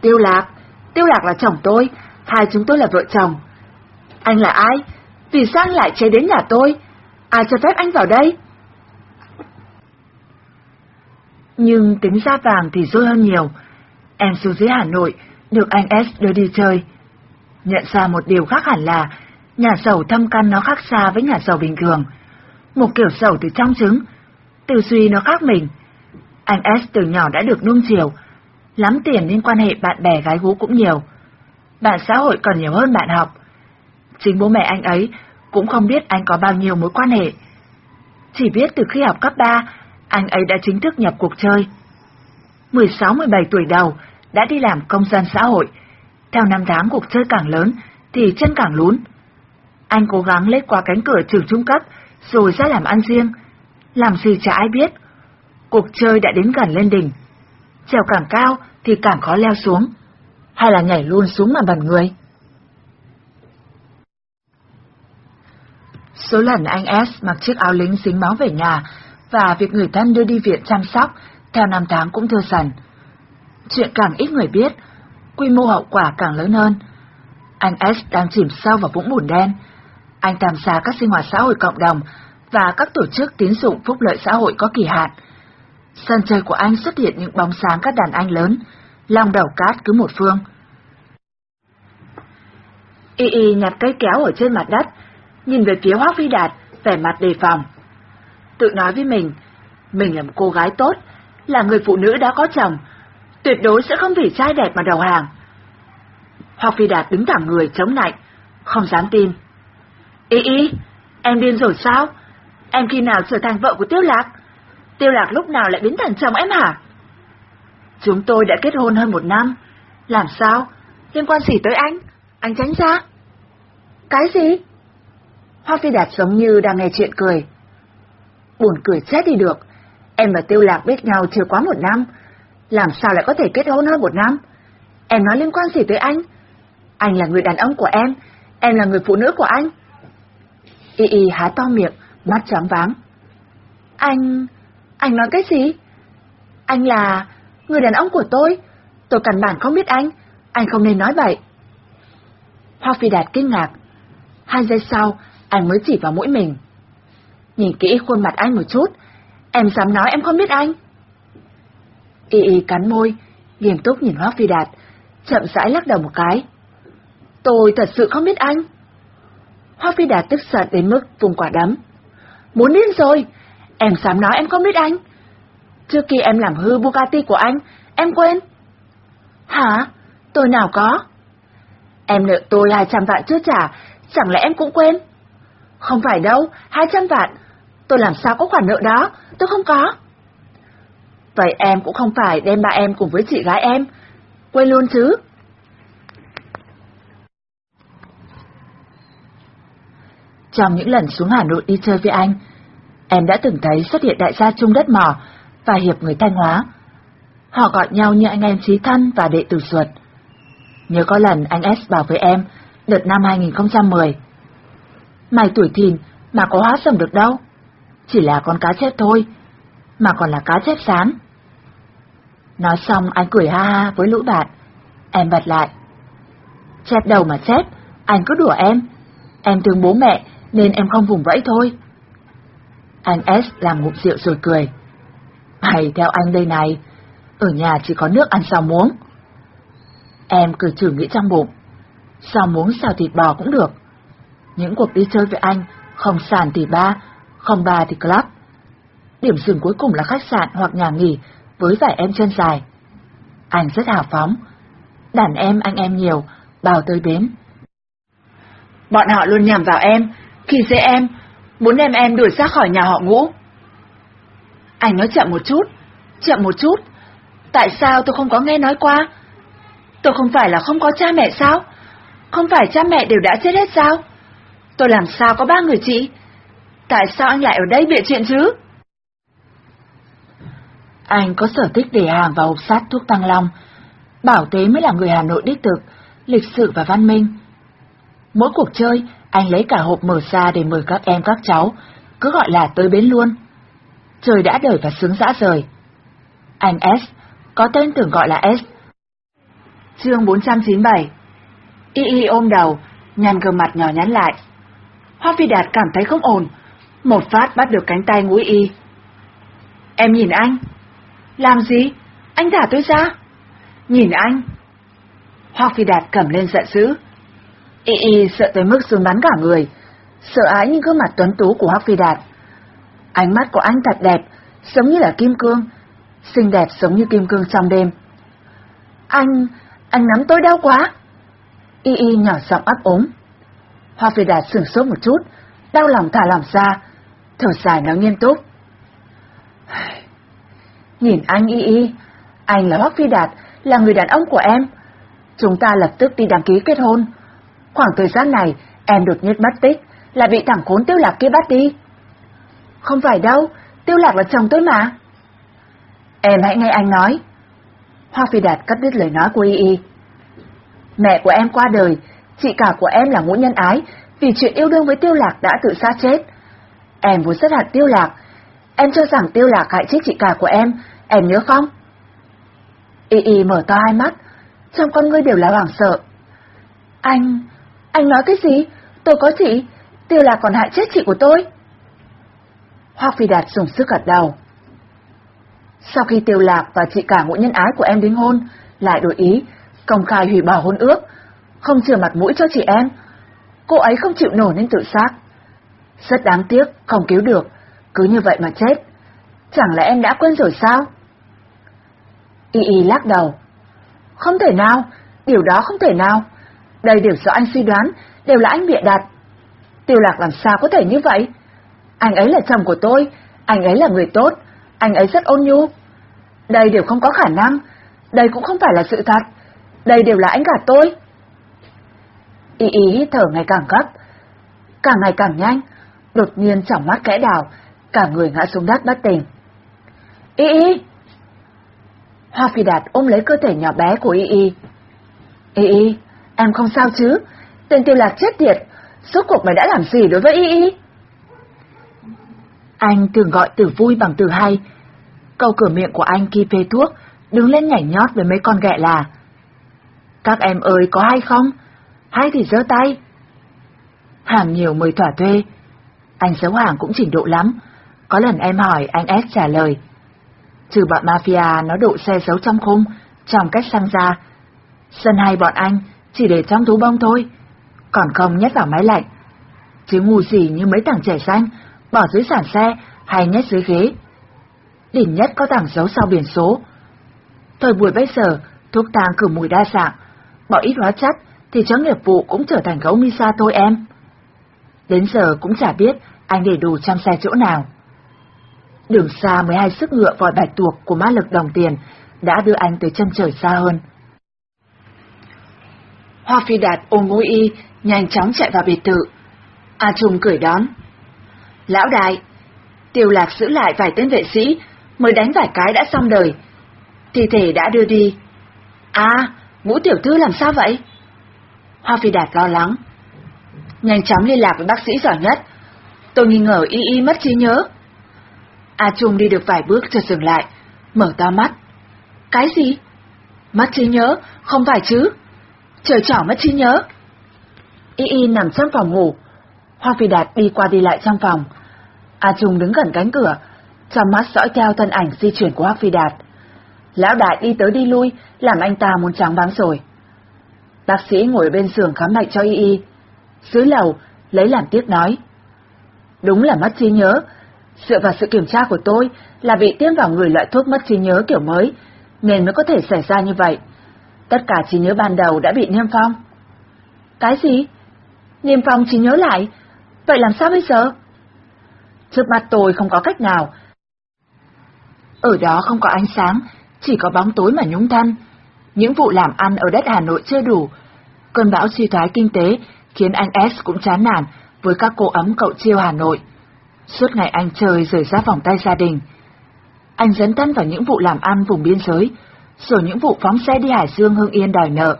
Tiêu Lạc, Tiêu Lạc là chồng tôi, hai chúng tôi là vợ chồng. Anh là ai? Vì sao anh lại chạy đến nhà tôi? Ai cho phép anh vào đây? Nhưng tính ra vàng thì dôi hơn nhiều. Em xuống dưới Hà Nội, được anh S đưa đi chơi. Nhận ra một điều khác hẳn là, nhà giàu thâm căn nó khác xa với nhà giàu bình thường. Một kiểu giàu từ trong trứng, tư duy nó khác mình. Anh S từ nhỏ đã được nuông chiều, lắm tiền nên quan hệ bạn bè gái gú cũng nhiều. Bạn xã hội còn nhiều hơn bạn học. Chính bố mẹ anh ấy cũng không biết anh có bao nhiêu mối quan hệ. Chỉ biết từ khi học cấp 3, anh ấy đã chính thức nhập cuộc chơi. 16-17 tuổi đầu, đã đi làm công dân xã hội. Theo năm tháng cuộc chơi càng lớn, thì chân càng lún. Anh cố gắng lết qua cánh cửa trường trung cấp, rồi ra làm ăn riêng. Làm gì chả ai biết. cuộc chơi đã đến gần lên đỉnh. Trèo càng cao thì càng khó leo xuống. Hay là nhảy luôn xuống mà bằng người? Số lần anh S mặc chiếc áo lính dính máu về nhà và việc người thân đưa đi viện chăm sóc theo năm tháng cũng thưa dần. Chuyện càng ít người biết, quy mô hậu quả càng lớn hơn. Anh S đang chìm sâu vào vũng bùn đen. Anh tham gia các sinh hoạt xã hội cộng đồng và các tổ chức tín dụng phúc lợi xã hội có kỳ hạn. Sân chơi của anh xuất hiện những bóng sáng các đàn anh lớn, lòng đầu cát cứ một phương. Y Y nhặt cây kéo ở trên mặt đất, nhìn về phía Hoác Phi Đạt, vẻ mặt đề phòng. Tự nói với mình, mình là một cô gái tốt, là người phụ nữ đã có chồng, tuyệt đối sẽ không vì trai đẹp mà đầu hàng. Hoác Phi Đạt đứng thẳng người chống lạnh, không dám tin. Y Y, em điên rồi sao? Em khi nào trở thành vợ của Tiêu Lạc? Tiêu Lạc lúc nào lại biến thành chồng em hả? Chúng tôi đã kết hôn hơn một năm. Làm sao? Liên quan gì tới anh? Anh tránh ra. Cái gì? Hoa Phi Đạt giống như đang nghe chuyện cười. Buồn cười chết đi được. Em và Tiêu Lạc biết nhau chưa quá một năm. Làm sao lại có thể kết hôn hơn một năm? Em nói liên quan gì tới anh? Anh là người đàn ông của em. Em là người phụ nữ của anh. Y Y há to miệng, mắt trắng váng. Anh... anh nói cái gì? Anh là... người đàn ông của tôi. Tôi căn bản không biết anh. Anh không nên nói vậy. Hoa Phi Đạt kinh ngạc. Hai giây sau, anh mới chỉ vào mũi mình. Nhìn kỹ khuôn mặt anh một chút, em dám nói em không biết anh. Y y cắn môi, nghiêm túc nhìn Hoa Phi Đạt, chậm rãi lắc đầu một cái. Tôi thật sự không biết anh. Hoa Phi Đạt tức giận đến mức vùng quả đấm. Muốn điên rồi, em dám nói em không biết anh. Trước khi em làm hư Bugatti của anh, em quên. Hả? Tôi nào có? Em nợ tôi 200 vạn chưa trả, chẳng lẽ em cũng quên? Không phải đâu, 200 vạn. Tôi làm sao có khoản nợ đó, tôi không có. Vậy em cũng không phải đem ba em cùng với chị gái em. Quên luôn chứ. Trong những lần xuống Hà Nội đi chơi với anh, em đã từng thấy xuất hiện đại gia Trung Đất Mỏ và Hiệp người Thanh Hóa. Họ gọi nhau như anh em trí thân và đệ tử ruột. Nhớ có lần anh S bảo với em, đợt năm 2010. Mày tuổi thìn mà có hóa sầm được đâu. Chỉ là con cá chép thôi, mà còn là cá chép sáng. Nói xong anh cười ha ha với lũ bạn. Em bật lại. Chép đầu mà chép, anh cứ đùa em. Em thương bố mẹ nên em không vùng vẫy thôi. Anh S làm ngụm rượu rồi cười. Mày theo anh đây này, ở nhà chỉ có nước ăn sao muống. Em cười chử nghĩ trong bụng, sao muống xào thịt bò cũng được. Những cuộc đi chơi với anh, không sàn thì ba, không ba thì club. Điểm dừng cuối cùng là khách sạn hoặc nhà nghỉ với vài em chân dài. Anh rất hào phóng, đàn em anh em nhiều, bao tới bến. Bọn họ luôn nhằm vào em, khi dễ em, muốn em em đuổi ra khỏi nhà họ ngũ. Anh nói chậm một chút, chậm một chút. Tại sao tôi không có nghe nói qua? Tôi không phải là không có cha mẹ sao? Không phải cha mẹ đều đã chết hết sao? Tôi làm sao có ba người chị? Tại sao anh lại ở đây bịa chuyện chứ? Anh có sở thích để hàng và hộp sát thuốc tăng long. Bảo Tế mới là người Hà Nội đích thực, lịch sự và văn minh. Mỗi cuộc chơi, anh lấy cả hộp mở ra để mời các em các cháu, cứ gọi là tới bến luôn. Trời đã đời và sướng dã rời. Anh S, có tên tưởng gọi là S. Chương 497 Y Y ôm đầu, nhăn gương mặt nhỏ nhắn lại. Hoa Phi Đạt cảm thấy không ổn, một phát bắt được cánh tay ngũi Y. Em nhìn anh. Làm gì? Anh thả tôi ra. Nhìn anh. Hoa Phi Đạt cầm lên giận dữ. Y Y sợ tới mức run bắn cả người, sợ ái như gương mặt tuấn tú của Hoắc Phi Đạt. Ánh mắt của anh thật đẹp, giống như là kim cương, xinh đẹp giống như kim cương trong đêm. Anh, anh nắm tôi đau quá. Y Y nhỏ giọng ấp úng. Hoa Phi Đạt sửng sốt một chút, đau lòng thả lòng ra, thở dài nói nghiêm túc. Nhìn anh Y Y, anh là Hoắc Phi Đạt, là người đàn ông của em. Chúng ta lập tức đi đăng ký kết hôn. Khoảng thời gian này, em đột nhiên mất tích, là bị thằng khốn tiêu lạc kia bắt đi. Không phải đâu, tiêu lạc là chồng tôi mà. Em hãy nghe anh nói. Hoa Phi Đạt cắt đứt lời nói của Y Y. Mẹ của em qua đời, chị cả của em là ngũ nhân ái, vì chuyện yêu đương với Tiêu Lạc đã tự sát chết. Em vốn rất hận Tiêu Lạc, em cho rằng Tiêu Lạc hại chết chị cả của em, em nhớ không? Y Y mở to hai mắt, trong con ngươi đều là hoảng sợ. Anh, anh nói cái gì? Tôi có chị, Tiêu Lạc còn hại chết chị của tôi. Hoác Phi Đạt dùng sức gật đầu. Sau khi Tiêu Lạc và chị cả ngũ nhân ái của em đính hôn, lại đổi ý, công khai hủy bỏ hôn ước, không chừa mặt mũi cho chị em. Cô ấy không chịu nổi nên tự sát. Rất đáng tiếc, không cứu được, cứ như vậy mà chết. Chẳng lẽ em đã quên rồi sao? Y Y lắc đầu. Không thể nào, điều đó không thể nào. Đây đều do anh suy đoán, đều là anh bịa đặt. Tiêu lạc làm sao có thể như vậy? Anh ấy là chồng của tôi, anh ấy là người tốt, anh ấy rất ôn nhu. Đây đều không có khả năng, đây cũng không phải là sự thật, đây đều là anh cả tôi. Y y thở ngày càng gấp, càng ngày càng nhanh, đột nhiên trong mắt kẽ đào, cả người ngã xuống đất bất tỉnh. Y y! Hoa Phi Đạt ôm lấy cơ thể nhỏ bé của Y Y. Y Y, em không sao chứ? Tên tiêu lạc chết tiệt, suốt cuộc mày đã làm gì đối với Y Y? Anh thường gọi từ vui bằng từ hay. Câu cửa miệng của anh khi phê thuốc, đứng lên nhảy nhót với mấy con ghẹ là. Các em ơi có hay không? Hay thì giơ tay. Hàm nhiều mời thỏa thuê. Anh xấu hàng cũng trình độ lắm. Có lần em hỏi, anh S trả lời. Trừ bọn mafia nó độ xe giấu trong khung, trong cách sang ra. Sân hay bọn anh chỉ để trong thú bông thôi. Còn không nhét vào máy lạnh. Chứ ngu gì như mấy thằng trẻ xanh, bỏ dưới sàn xe hay nhét dưới ghế. Đỉnh nhất có thằng giấu sau biển số. Thời buổi bây giờ, thuốc tàng cử mùi đa dạng, bỏ ít hóa chất thì chó nghiệp vụ cũng trở thành gấu Misa thôi em. Đến giờ cũng chả biết anh để đồ trong xe chỗ nào. Đường xa mới hai sức ngựa vòi bạch tuộc của mã lực đồng tiền đã đưa anh tới chân trời xa hơn. Hoa Phi Đạt ôm mũi y, nhanh chóng chạy vào biệt thự. A Trung cười đón. Lão đại, tiêu lạc giữ lại vài tên vệ sĩ, mới đánh vài cái đã xong đời. Thi thể đã đưa đi. À, ngũ tiểu thư làm sao vậy? Hoa Phi Đạt lo lắng. Nhanh chóng liên lạc với bác sĩ giỏi nhất. Tôi nghi ngờ y y mất trí nhớ. A Trung đi được vài bước chợt dừng lại, mở to mắt. Cái gì? Mất trí nhớ? Không phải chứ? Trời trỏ mất trí nhớ. Y y nằm trong phòng ngủ. Hoa Phi Đạt đi qua đi lại trong phòng. A Trung đứng gần cánh cửa, trong mắt dõi theo thân ảnh di chuyển của Hoa Phi Đạt. Lão đại đi tới đi lui, làm anh ta muốn trắng váng rồi. Bác sĩ ngồi bên giường khám bệnh cho Y Y. Dưới lầu, lấy làm tiếc nói. Đúng là mất trí nhớ, Dựa vào sự kiểm tra của tôi là bị tiêm vào người loại thuốc mất trí nhớ kiểu mới, nên mới có thể xảy ra như vậy. Tất cả trí nhớ ban đầu đã bị niêm phong. Cái gì? Niêm phong trí nhớ lại? Vậy làm sao bây giờ? Trước mặt tôi không có cách nào. Ở đó không có ánh sáng, chỉ có bóng tối mà nhúng thân. Những vụ làm ăn ở đất Hà Nội chưa đủ. Cơn bão suy thoái kinh tế khiến anh S cũng chán nản với các cô ấm cậu chiêu Hà Nội. Suốt ngày anh chơi rời ra vòng tay gia đình. Anh dấn thân vào những vụ làm ăn vùng biên giới, rồi những vụ phóng xe đi Hải Dương Hưng Yên đòi nợ.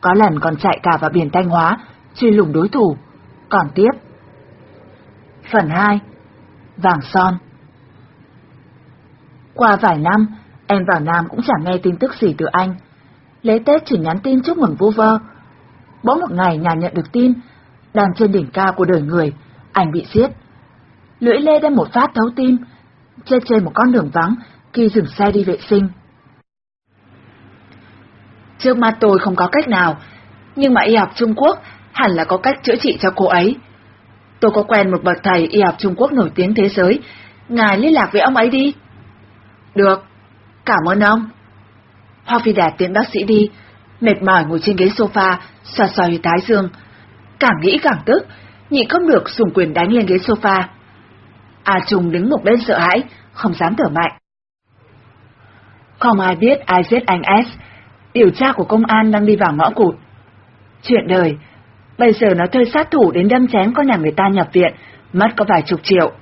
Có lần còn chạy cả vào biển Thanh Hóa, truy lùng đối thủ. Còn tiếp. Phần 2 Vàng son Qua vài năm, em vào Nam cũng chẳng nghe tin tức gì từ anh. Lễ Tết chỉ nhắn tin chúc mừng vô vơ. Bỗng một ngày nhà nhận được tin, đang trên đỉnh cao của đời người, anh bị giết lưỡi lê đâm một phát thấu tim, chết trên một con đường vắng khi dừng xe đi vệ sinh. Trước mắt tôi không có cách nào, nhưng mà y học Trung Quốc hẳn là có cách chữa trị cho cô ấy. Tôi có quen một bậc thầy y học Trung Quốc nổi tiếng thế giới, ngài liên lạc với ông ấy đi. Được, cảm ơn ông. Hoa Phi Đạt tiến bác sĩ đi, mệt mỏi ngồi trên ghế sofa, xoa xoa huyệt tái dương. Càng nghĩ càng tức, nhị không được dùng quyền đánh lên ghế sofa. A Trung đứng một bên sợ hãi, không dám thở mạnh. Không ai biết ai giết anh S. Điều tra của công an đang đi vào ngõ cụt. Chuyện đời, bây giờ nó thuê sát thủ đến đâm chém con nhà người ta nhập viện, mất có vài chục triệu.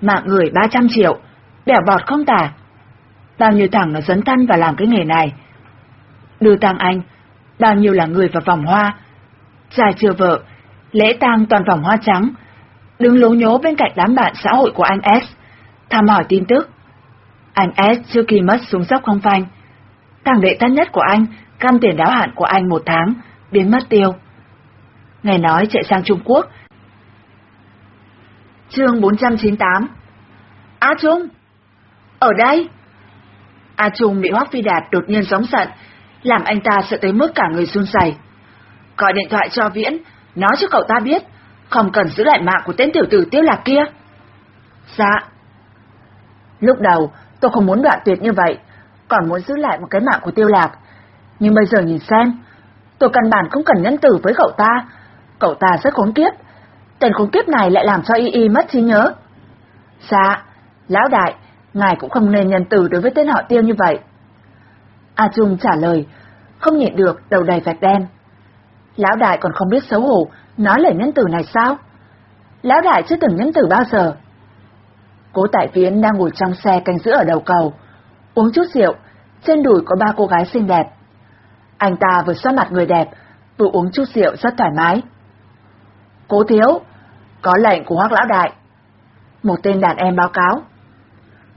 Mạng người 300 triệu, bẻo bọt không tả. bao nhiêu thằng nó dấn thân vào làm cái nghề này. Đưa tang anh, bao nhiêu là người vào vòng hoa. Dài chưa vợ, lễ tang toàn vòng hoa trắng, đứng lố nhố bên cạnh đám bạn xã hội của anh S, thăm hỏi tin tức. Anh S trước khi mất xuống dốc không phanh. Tàng đệ tân nhất của anh, cam tiền đáo hạn của anh một tháng, biến mất tiêu. Nghe nói chạy sang Trung Quốc. Chương 498 A Trung! Ở đây! A Trung bị Hoác Phi Đạt đột nhiên giống giận, làm anh ta sợ tới mức cả người run rẩy. Gọi điện thoại cho Viễn, nói cho cậu ta biết, không cần giữ lại mạng của tên tiểu tử tiêu lạc kia. Dạ. Lúc đầu, tôi không muốn đoạn tuyệt như vậy, còn muốn giữ lại một cái mạng của tiêu lạc. Nhưng bây giờ nhìn xem, tôi căn bản không cần nhân tử với cậu ta. Cậu ta rất khốn kiếp. Tên khốn kiếp này lại làm cho Y Y mất trí nhớ. Dạ, lão đại, ngài cũng không nên nhân tử đối với tên họ tiêu như vậy. A Trung trả lời, không nhịn được đầu đầy vạch đen. Lão đại còn không biết xấu hổ, nói lời nhân tử này sao? Lão đại chưa từng nhân tử bao giờ. Cố tại viễn đang ngồi trong xe canh giữ ở đầu cầu, uống chút rượu, trên đùi có ba cô gái xinh đẹp. Anh ta vừa xoa mặt người đẹp, vừa uống chút rượu rất thoải mái. Cố thiếu, có lệnh của hoác lão đại. Một tên đàn em báo cáo.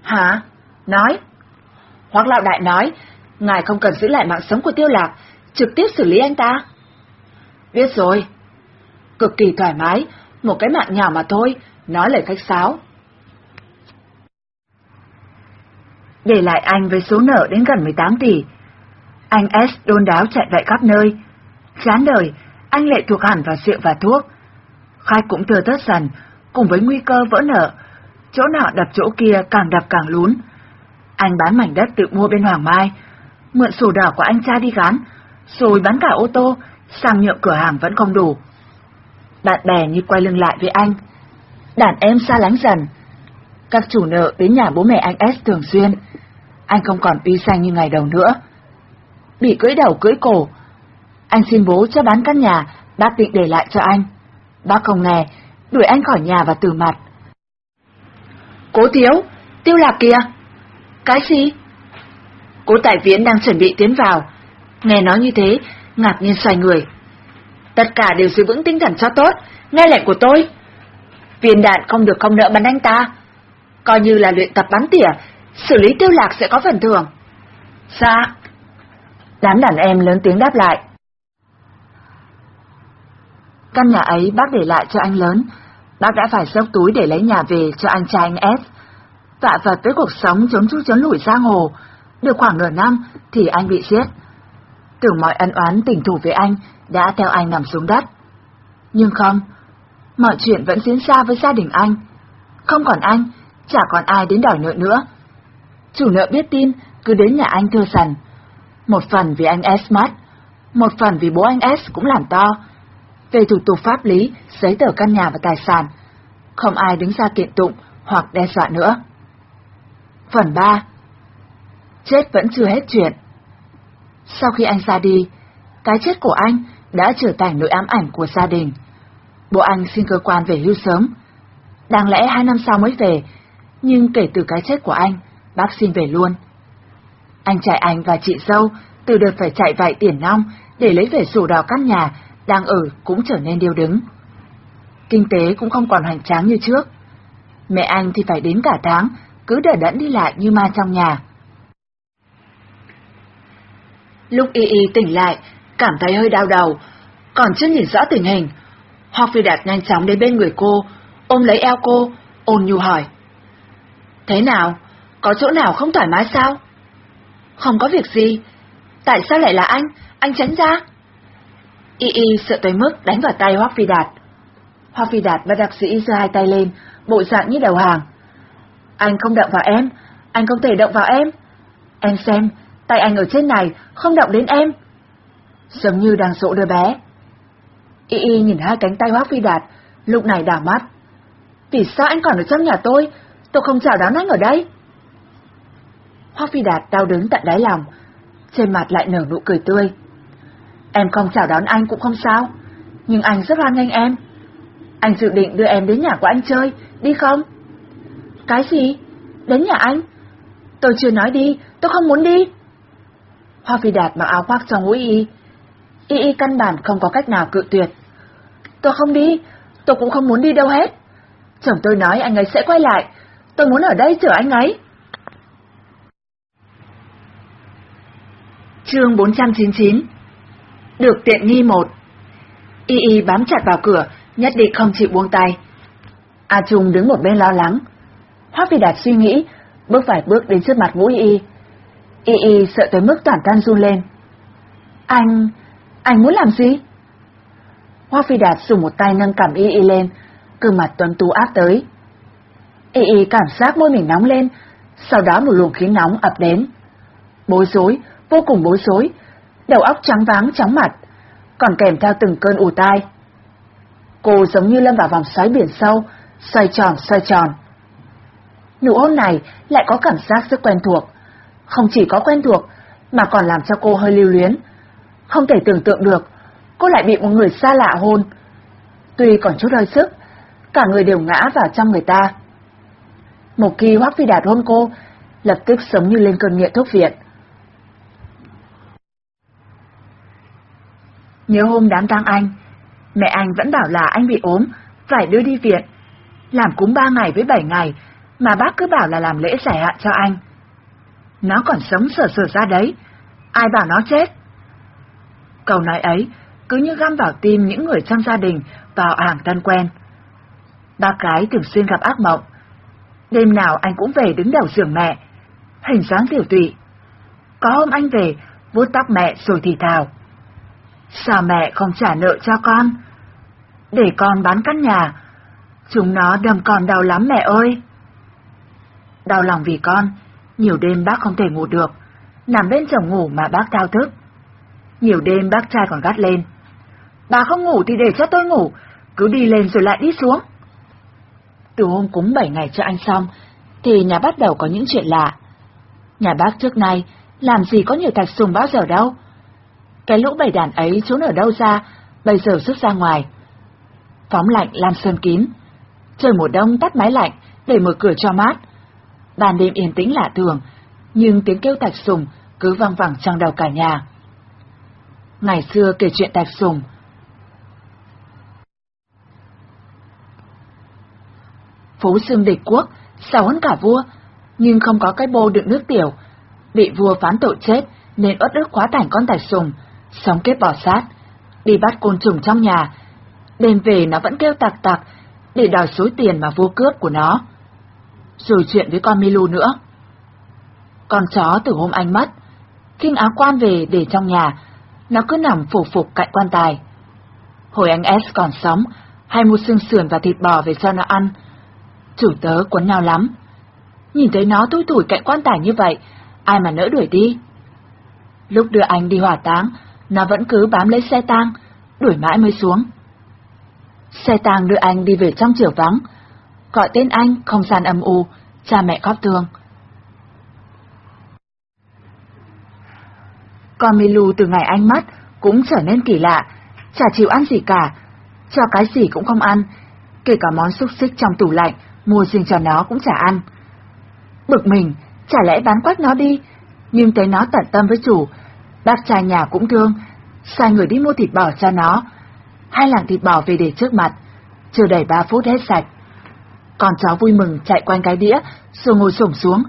Hả? Nói. Hoác lão đại nói, ngài không cần giữ lại mạng sống của tiêu lạc, trực tiếp xử lý anh ta. Biết rồi. Cực kỳ thoải mái, một cái mạng nhỏ mà thôi, nói lời khách sáo. Để lại anh với số nợ đến gần 18 tỷ. Anh S đôn đáo chạy vậy khắp nơi. Chán đời, anh lệ thuộc hẳn vào rượu và thuốc. Khai cũng thừa thớt dần, cùng với nguy cơ vỡ nợ. Chỗ nọ đập chỗ kia càng đập càng lún. Anh bán mảnh đất tự mua bên Hoàng Mai, mượn sổ đỏ của anh cha đi gán, rồi bán cả ô tô, sang nhượng cửa hàng vẫn không đủ. Bạn bè như quay lưng lại với anh. Đàn em xa lánh dần. Các chủ nợ đến nhà bố mẹ anh S thường xuyên. Anh không còn uy danh như ngày đầu nữa. Bị cưỡi đầu cưỡi cổ. Anh xin bố cho bán căn nhà, bác định để lại cho anh. Bác không nghe, đuổi anh khỏi nhà và từ mặt. Cố thiếu, tiêu lạc kìa. Cái gì? Cố tài viễn đang chuẩn bị tiến vào. Nghe nói như thế, ngạc nhiên xoay người. Tất cả đều giữ vững tinh thần cho tốt, nghe lệnh của tôi. Viên đạn không được không nợ bắn anh ta. Coi như là luyện tập bắn tỉa, xử lý tiêu lạc sẽ có phần thưởng. Dạ. Đám đàn em lớn tiếng đáp lại. Căn nhà ấy bác để lại cho anh lớn, bác đã phải sốc túi để lấy nhà về cho anh trai anh S. Tạ vật với cuộc sống chống chú chống lủi giang hồ, được khoảng nửa năm thì anh bị giết. Tưởng mọi ân oán tình thủ với anh đã theo anh nằm xuống đất. Nhưng không, mọi chuyện vẫn diễn ra với gia đình anh. Không còn anh, chả còn ai đến đòi nợ nữa. Chủ nợ biết tin, cứ đến nhà anh thưa sần. Một phần vì anh S mất, một phần vì bố anh S cũng làm to. Về thủ tục pháp lý, giấy tờ căn nhà và tài sản, không ai đứng ra kiện tụng hoặc đe dọa nữa. Phần 3 Chết vẫn chưa hết chuyện. Sau khi anh ra đi, cái chết của anh đã trở thành nỗi ám ảnh của gia đình. Bố anh xin cơ quan về hưu sớm. Đáng lẽ hai năm sau mới về, nhưng kể từ cái chết của anh, bác xin về luôn. Anh trai anh và chị dâu từ đợt phải chạy vạy tiền nong để lấy về sổ đỏ căn nhà đang ở cũng trở nên điêu đứng. Kinh tế cũng không còn hoành tráng như trước. Mẹ anh thì phải đến cả tháng, cứ đỡ đẫn đi lại như ma trong nhà. Lúc Y Y tỉnh lại, cảm thấy hơi đau đầu, còn chưa nhìn rõ tình hình. Hoặc Phi Đạt nhanh chóng đến bên người cô, ôm lấy eo cô, ôn nhu hỏi. Thế nào? Có chỗ nào không thoải mái sao? Không có việc gì. Tại sao lại là anh? Anh tránh ra. Y Y sợ tới mức đánh vào tay Hoác Phi Đạt. Hoác Phi Đạt bắt đặc sĩ giơ hai tay lên, bộ dạng như đầu hàng. Anh không động vào em, anh không thể động vào em. Em xem, tay anh ở trên này, không động đến em. Giống như đang dỗ đứa bé. Y Y nhìn hai cánh tay Hoác Phi Đạt, lúc này đảo mắt. Vì sao anh còn ở trong nhà tôi? Tôi không chào đón anh ở đây. Hoác Phi Đạt đau đớn tận đáy lòng, trên mặt lại nở nụ cười tươi. Em không chào đón anh cũng không sao, nhưng anh rất hoan nghênh em. Anh dự định đưa em đến nhà của anh chơi, đi không? Cái gì? Đến nhà anh? Tôi chưa nói đi, tôi không muốn đi. Hoa Phi Đạt mặc áo khoác cho ngũ y. Y y căn bản không có cách nào cự tuyệt. Tôi không đi, tôi cũng không muốn đi đâu hết. Chồng tôi nói anh ấy sẽ quay lại, tôi muốn ở đây chờ anh ấy. Chương 499 Được tiện nghi một Y Y bám chặt vào cửa, nhất định không chịu buông tay. A Trung đứng một bên lo lắng. Hoác Phi Đạt suy nghĩ, bước vài bước đến trước mặt Vũ Y Y. Y Y sợ tới mức toàn thân run lên. Anh... anh muốn làm gì? Hoác Phi Đạt dùng một tay nâng cảm Y Y lên, gương mặt tuấn tú áp tới. Y Y cảm giác môi mình nóng lên, sau đó một luồng khí nóng ập đến. Bối rối, vô cùng bối rối, đầu óc trắng váng chóng mặt, còn kèm theo từng cơn ù tai. Cô giống như lâm vào vòng xoáy biển sâu, xoay tròn xoay tròn. Nụ hôn này lại có cảm giác rất quen thuộc, không chỉ có quen thuộc mà còn làm cho cô hơi lưu luyến. Không thể tưởng tượng được, cô lại bị một người xa lạ hôn. Tuy còn chút hơi sức, cả người đều ngã vào trong người ta. Một khi Hoác Phi Đạt hôn cô, lập tức sống như lên cơn nghiện thuốc viện. Nhớ hôm đám tang anh, mẹ anh vẫn bảo là anh bị ốm, phải đưa đi viện. Làm cúng ba ngày với bảy ngày, mà bác cứ bảo là làm lễ giải hạn cho anh. Nó còn sống sờ sờ ra đấy, ai bảo nó chết? Câu nói ấy cứ như găm vào tim những người trong gia đình vào hàng thân quen. Ba cái thường xuyên gặp ác mộng. Đêm nào anh cũng về đứng đầu giường mẹ, hình dáng tiểu tụy. Có hôm anh về, vuốt tóc mẹ rồi thì thào. Sao mẹ không trả nợ cho con? Để con bán căn nhà. Chúng nó đâm con đau lắm mẹ ơi. Đau lòng vì con, nhiều đêm bác không thể ngủ được, nằm bên chồng ngủ mà bác thao thức. Nhiều đêm bác trai còn gắt lên. Bà không ngủ thì để cho tôi ngủ, cứ đi lên rồi lại đi xuống. Từ hôm cúng bảy ngày cho anh xong, thì nhà bắt đầu có những chuyện lạ. Nhà bác trước nay, làm gì có nhiều thạch sùng bao giờ đâu. Cái lũ bầy đàn ấy trốn ở đâu ra, bây giờ rút ra ngoài. Phóng lạnh làm sơn kín. Trời mùa đông tắt máy lạnh để mở cửa cho mát. Ban đêm yên tĩnh lạ thường, nhưng tiếng kêu tạch sùng cứ vang vẳng trong đầu cả nhà. Ngày xưa kể chuyện tạch sùng. Phú xương địch quốc, sao hơn cả vua, nhưng không có cái bô đựng nước tiểu. Bị vua phán tội chết nên uất ức quá tảnh con tạch sùng, sóng kết bỏ sát, đi bắt côn trùng trong nhà. Đêm về nó vẫn kêu tạc tạc để đòi số tiền mà vô cướp của nó. Rồi chuyện với con Milu nữa. Con chó từ hôm anh mất, khinh áo quan về để trong nhà, nó cứ nằm phủ phục cạnh quan tài. Hồi anh S còn sống, hay mua xương sườn và thịt bò về cho nó ăn. Chủ tớ quấn nhau lắm. Nhìn thấy nó tui tủi cạnh quan tài như vậy, ai mà nỡ đuổi đi. Lúc đưa anh đi hỏa táng, nó vẫn cứ bám lấy xe tang, đuổi mãi mới xuống. Xe tang đưa anh đi về trong chiều vắng, gọi tên anh không gian âm u, cha mẹ khóc thương. Con Milu từ ngày anh mất cũng trở nên kỳ lạ, chả chịu ăn gì cả, cho cái gì cũng không ăn, kể cả món xúc xích trong tủ lạnh, mua riêng cho nó cũng chả ăn. Bực mình, chả lẽ bán quách nó đi, nhưng thấy nó tận tâm với chủ, bác trai nhà cũng thương, sai người đi mua thịt bò cho nó. Hai lạng thịt bò về để trước mặt, chưa đầy ba phút hết sạch. Con cháu vui mừng chạy quanh cái đĩa, rồi ngồi xổm xuống.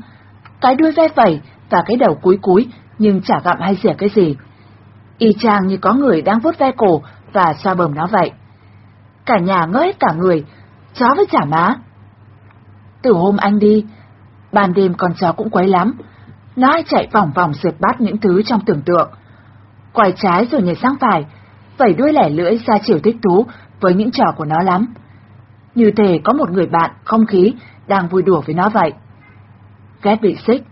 Cái đuôi ve vẩy và cái đầu cúi cúi, nhưng chả gặm hay xỉa cái gì. Y chang như có người đang vuốt ve cổ và xoa bầm nó vậy. Cả nhà ngỡ hết cả người, chó với chả má. Từ hôm anh đi, ban đêm con chó cũng quấy lắm. Nó chạy vòng vòng sượt bắt những thứ trong tưởng tượng. Quay trái rồi nhảy sang phải, vẩy đuôi lẻ lưỡi ra chiều thích thú với những trò của nó lắm. Như thể có một người bạn không khí đang vui đùa với nó vậy. Ghét bị xích,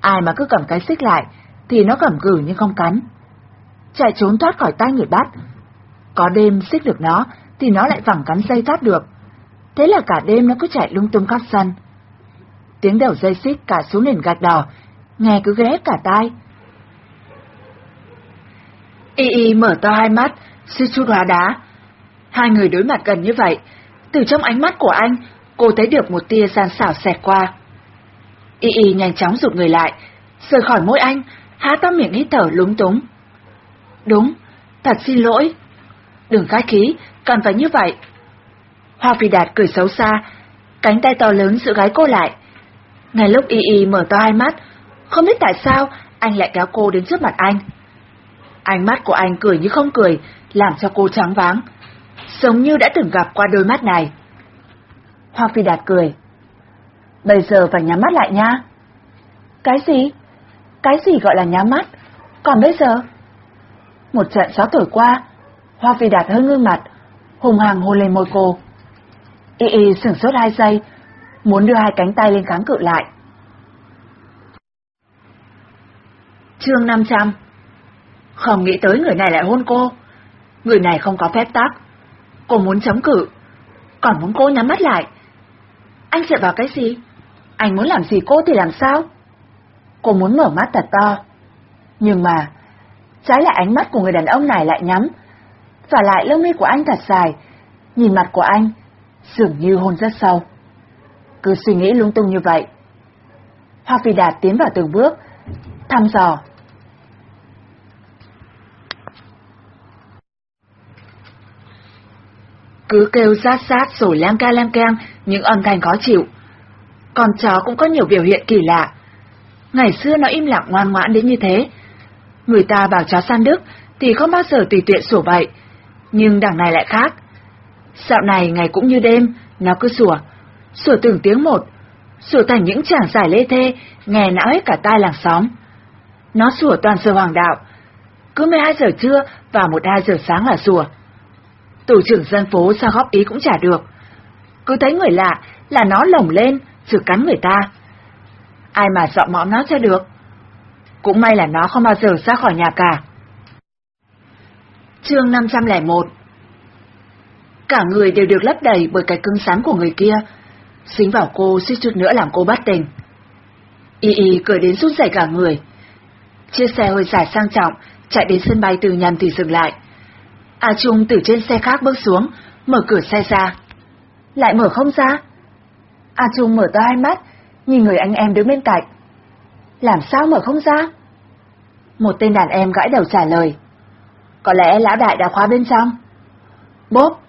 ai mà cứ cầm cái xích lại thì nó cầm cử nhưng không cắn. Chạy trốn thoát khỏi tay người bắt. Có đêm xích được nó thì nó lại vẳng cắn dây thoát được. Thế là cả đêm nó cứ chạy lung tung khắp sân. Tiếng đầu dây xích cả xuống nền gạch đỏ, nghe cứ ghé cả tai. Y Y mở to hai mắt, suy chút hóa đá. Hai người đối mặt gần như vậy, từ trong ánh mắt của anh, cô thấy được một tia gian xảo xẹt qua. Y Y nhanh chóng rụt người lại, rời khỏi môi anh, há to miệng hít thở lúng túng. Đúng, thật xin lỗi. Đừng khách khí, cần phải như vậy. Hoa Phi Đạt cười xấu xa, cánh tay to lớn giữ gái cô lại. Ngay lúc Y Y mở to hai mắt, không biết tại sao anh lại kéo cô đến trước mặt anh. Ánh mắt của anh cười như không cười, làm cho cô trắng váng. Giống như đã từng gặp qua đôi mắt này. Hoa Phi Đạt cười. Bây giờ phải nhắm mắt lại nha. Cái gì? Cái gì gọi là nhắm mắt? Còn bây giờ? Một trận gió thổi qua, Hoa Phi Đạt hơi ngưng mặt, hùng hằng hôn lên môi cô. Y Y sửng sốt hai giây, muốn đưa hai cánh tay lên kháng cự lại. Chương 500 Không nghĩ tới người này lại hôn cô. Người này không có phép tắc. Cô muốn chống cự, còn muốn cô nhắm mắt lại. Anh sợ vào cái gì? Anh muốn làm gì cô thì làm sao? Cô muốn mở mắt thật to. Nhưng mà, trái lại ánh mắt của người đàn ông này lại nhắm. Và lại lông mi của anh thật dài, nhìn mặt của anh, dường như hôn rất sâu. Cứ suy nghĩ lung tung như vậy. Hoa Phi Đạt tiến vào từng bước, thăm dò. Cứ kêu sát sát rồi lang ca lang keng những âm thanh khó chịu. Con chó cũng có nhiều biểu hiện kỳ lạ. Ngày xưa nó im lặng ngoan ngoãn đến như thế. Người ta bảo chó săn đức thì không bao giờ tùy tiện sủa vậy. Nhưng đằng này lại khác. Dạo này ngày cũng như đêm, nó cứ sủa. Sủa từng tiếng một. Sủa thành những chàng giải lê thê, nghe não hết cả tai làng xóm. Nó sủa toàn giờ hoàng đạo. Cứ 12 giờ trưa và 1-2 giờ sáng là sủa. Tổ trưởng dân phố sao góp ý cũng chả được. Cứ thấy người lạ là nó lồng lên, rồi cắn người ta. Ai mà dọa mõm nó cho được. Cũng may là nó không bao giờ ra khỏi nhà cả. Chương 501 Cả người đều được lấp đầy bởi cái cứng rắn của người kia. Xính vào cô suýt chút nữa làm cô bắt tình. Y y cười đến rút rẩy cả người. Chiếc xe hơi dài sang trọng, chạy đến sân bay từ nhầm thì dừng lại. A Trung từ trên xe khác bước xuống, mở cửa xe ra. Lại mở không ra? A Trung mở to hai mắt, nhìn người anh em đứng bên cạnh. Làm sao mở không ra? Một tên đàn em gãi đầu trả lời. Có lẽ lão đại đã khóa bên trong. Bốp!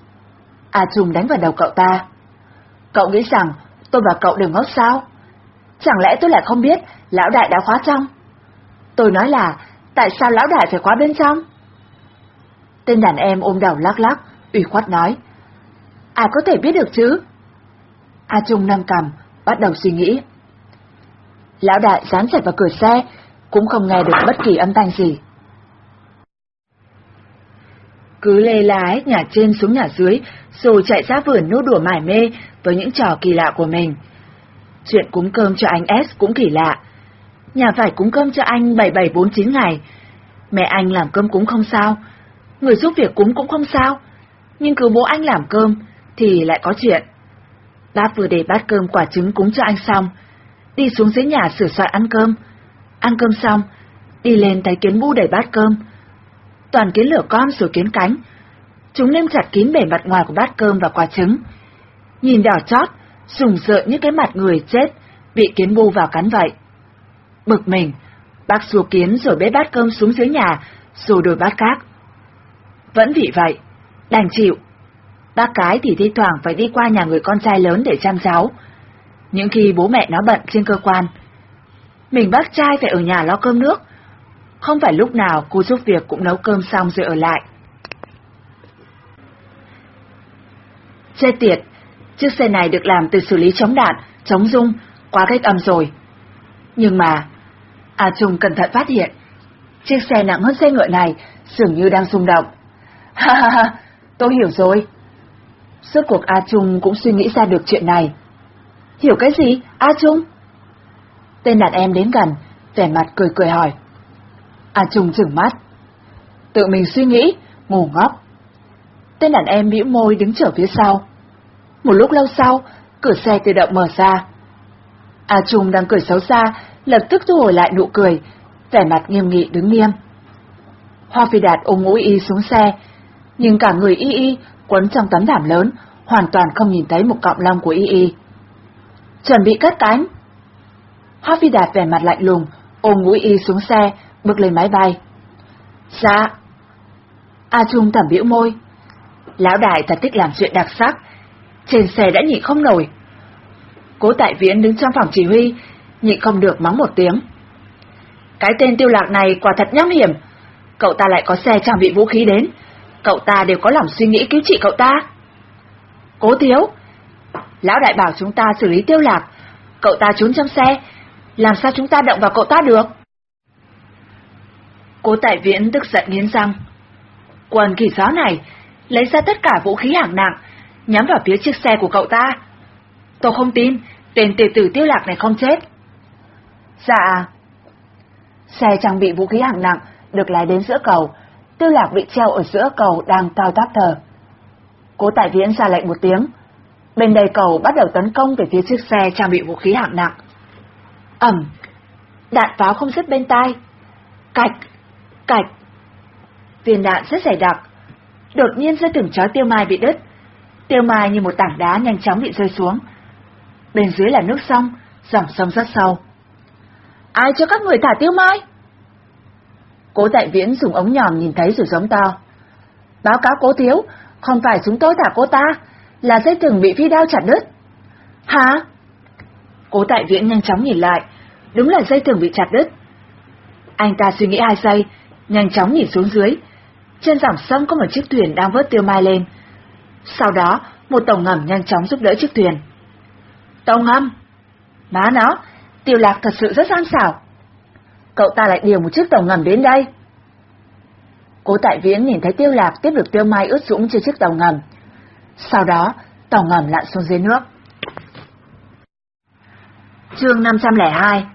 A Trung đánh vào đầu cậu ta. Cậu nghĩ rằng tôi và cậu đều ngốc sao? Chẳng lẽ tôi lại không biết lão đại đã khóa trong? Tôi nói là, tại sao lão đại phải khóa bên trong? Tên đàn em ôm đầu lắc lắc, ủy khuất nói. Ai có thể biết được chứ? A Trung nâng cầm, bắt đầu suy nghĩ. Lão đại dán chặt vào cửa xe, cũng không nghe được bất kỳ âm thanh gì. Cứ lê lái nhà trên xuống nhà dưới, rồi chạy ra vườn nô đùa mải mê với những trò kỳ lạ của mình. Chuyện cúng cơm cho anh S cũng kỳ lạ. Nhà phải cúng cơm cho anh 7749 ngày. Mẹ anh làm cơm cúng không sao, người giúp việc cúng cũng không sao. Nhưng cứ bố anh làm cơm, thì lại có chuyện. Bác vừa để bát cơm quả trứng cúng cho anh xong, đi xuống dưới nhà sửa soạn ăn cơm. Ăn cơm xong, đi lên thấy kiến bu đầy bát cơm. Toàn kiến lửa con rồi kiến cánh. Chúng nêm chặt kín bề mặt ngoài của bát cơm và quả trứng. Nhìn đỏ chót, sùng sợ như cái mặt người chết, bị kiến bu vào cắn vậy. Bực mình, bác xua kiến rồi bế bát cơm xuống dưới nhà, rồi đổi bát khác. Vẫn vì vậy, đành chịu. Bác cái thì thi thoảng phải đi qua nhà người con trai lớn để chăm cháu. Những khi bố mẹ nó bận trên cơ quan. Mình bác trai phải ở nhà lo cơm nước. Không phải lúc nào cô giúp việc cũng nấu cơm xong rồi ở lại. Chết tiệt, chiếc xe này được làm từ xử lý chống đạn, chống rung, quá cách âm rồi. Nhưng mà, A Trung cẩn thận phát hiện, chiếc xe nặng hơn xe ngựa này dường như đang rung động. Ha ha ha, tôi hiểu rồi. Suốt cuộc A Trung cũng suy nghĩ ra được chuyện này. Hiểu cái gì, A Trung? Tên đàn em đến gần, vẻ mặt cười cười hỏi. A Trung chừng mắt. Tự mình suy nghĩ, ngủ ngốc. Tên đàn em bĩu môi đứng trở phía sau. Một lúc lâu sau, cửa xe tự động mở ra. A Trung đang cười xấu xa, lập tức thu hồi lại nụ cười, vẻ mặt nghiêm nghị đứng nghiêm. Hoa Phi Đạt ôm ngũ y xuống xe, nhưng cả người y y quấn trong tấm thảm lớn, hoàn toàn không nhìn thấy một cọng lông của y y. Chuẩn bị cất cánh. Hoa Phi Đạt vẻ mặt lạnh lùng, ôm mũi Y xuống xe, bước lên máy bay. Dạ. A Trung thẩm biểu môi. Lão đại thật thích làm chuyện đặc sắc, trên xe đã nhịn không nổi. Cố Tại Viễn đứng trong phòng chỉ huy, nhịn không được mắng một tiếng. Cái tên tiêu lạc này quả thật nham hiểm, cậu ta lại có xe trang bị vũ khí đến, cậu ta đều có lòng suy nghĩ cứu trị cậu ta. Cố Thiếu, lão đại bảo chúng ta xử lý tiêu lạc, cậu ta trốn trong xe, làm sao chúng ta động vào cậu ta được? Cố Tại Viễn tức giận nghiến răng. Quần kỳ gió này lấy ra tất cả vũ khí hạng nặng, nhắm vào phía chiếc xe của cậu ta. Tôi không tin, tên tề tử tiêu lạc này không chết. Dạ. Xe trang bị vũ khí hạng nặng được lái đến giữa cầu, tiêu lạc bị treo ở giữa cầu đang cao tác thở. Cố tại viễn ra lệnh một tiếng. Bên đầy cầu bắt đầu tấn công về phía chiếc xe trang bị vũ khí hạng nặng. Ẩm. Đạn pháo không dứt bên tai. Cạch. Cạch. Viên đạn rất dày đặc. Đột nhiên dây từng chói tiêu mai bị đứt. Tiêu mai như một tảng đá nhanh chóng bị rơi xuống. Bên dưới là nước sông, dòng sông rất sâu. Ai cho các người thả tiêu mai? Cố đại viễn dùng ống nhòm nhìn thấy rồi giống to. Báo cáo cố thiếu, không phải chúng tôi thả cô ta, là dây thừng bị phi đao chặt đứt. Hả? Cố tại viễn nhanh chóng nhìn lại, đúng là dây thừng bị chặt đứt. Anh ta suy nghĩ hai giây, nhanh chóng nhìn xuống dưới. Trên dòng sông có một chiếc thuyền đang vớt tiêu mai lên. Sau đó, một tàu ngầm nhanh chóng giúp đỡ chiếc thuyền. Tàu ngầm? Má nó, tiêu lạc thật sự rất gian xảo. Cậu ta lại điều một chiếc tàu ngầm đến đây. Cố Tại Viễn nhìn thấy tiêu lạc tiếp được tiêu mai ướt sũng trên chiếc tàu ngầm. Sau đó, tàu ngầm lặn xuống dưới nước. chương 502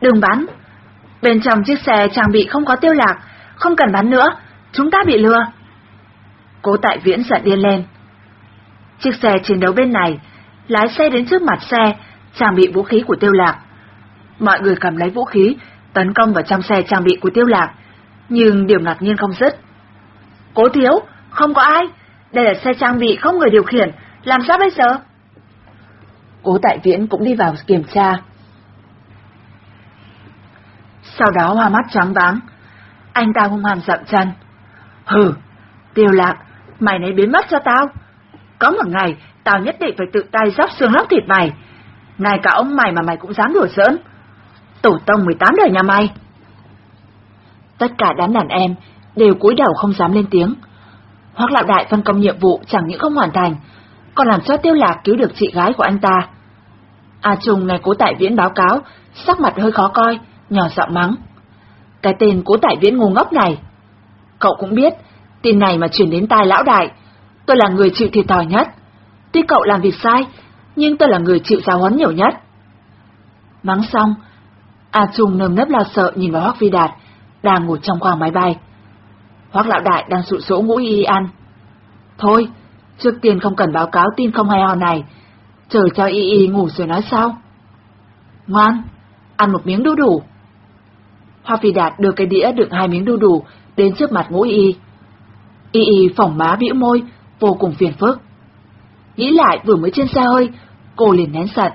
Đừng bắn! Bên trong chiếc xe trang bị không có tiêu lạc, không cần bắn nữa, chúng ta bị lừa. Cố Tại Viễn giận điên lên. Chiếc xe chiến đấu bên này, lái xe đến trước mặt xe, trang bị vũ khí của tiêu lạc. Mọi người cầm lấy vũ khí, tấn công vào trong xe trang bị của tiêu lạc, nhưng điều ngạc nhiên không dứt. Cố thiếu, không có ai, đây là xe trang bị không người điều khiển, làm sao bây giờ? Cố tại viễn cũng đi vào kiểm tra. Sau đó hoa mắt trắng váng, anh ta hung hăng dậm chân. Hừ, tiêu lạc, mày nấy biến mất cho tao. Có một ngày, tao nhất định phải tự tay dóc xương lóc thịt mày. Ngay cả ông mày mà mày cũng dám đùa giỡn. Tổ tông 18 đời nhà mày. Tất cả đám đàn em đều cúi đầu không dám lên tiếng. Hoác lão đại phân công nhiệm vụ chẳng những không hoàn thành, còn làm cho tiêu lạc cứu được chị gái của anh ta. A Trung nghe cố tại viễn báo cáo, sắc mặt hơi khó coi, nhỏ giọng mắng. Cái tên cố tại viễn ngu ngốc này. Cậu cũng biết, tin này mà chuyển đến tai lão đại, tôi là người chịu thiệt thòi nhất. Tuy cậu làm việc sai, nhưng tôi là người chịu giáo huấn nhiều nhất. Mắng xong, A Trung nơm nớp lo sợ nhìn vào Hoắc Phi Đạt, đang ngồi trong khoang máy bay. Hoác lão đại đang sụ sỗ ngũ y ăn. Thôi, trước tiên không cần báo cáo tin không hay ho này, chờ cho y y ngủ rồi nói sau. Ngoan, ăn một miếng đu đủ. Hoa Phi Đạt đưa cái đĩa đựng hai miếng đu đủ đến trước mặt ngũ y. Y y phỏng má bĩu môi, vô cùng phiền phức. Nghĩ lại vừa mới trên xe hơi, cô liền nén giận.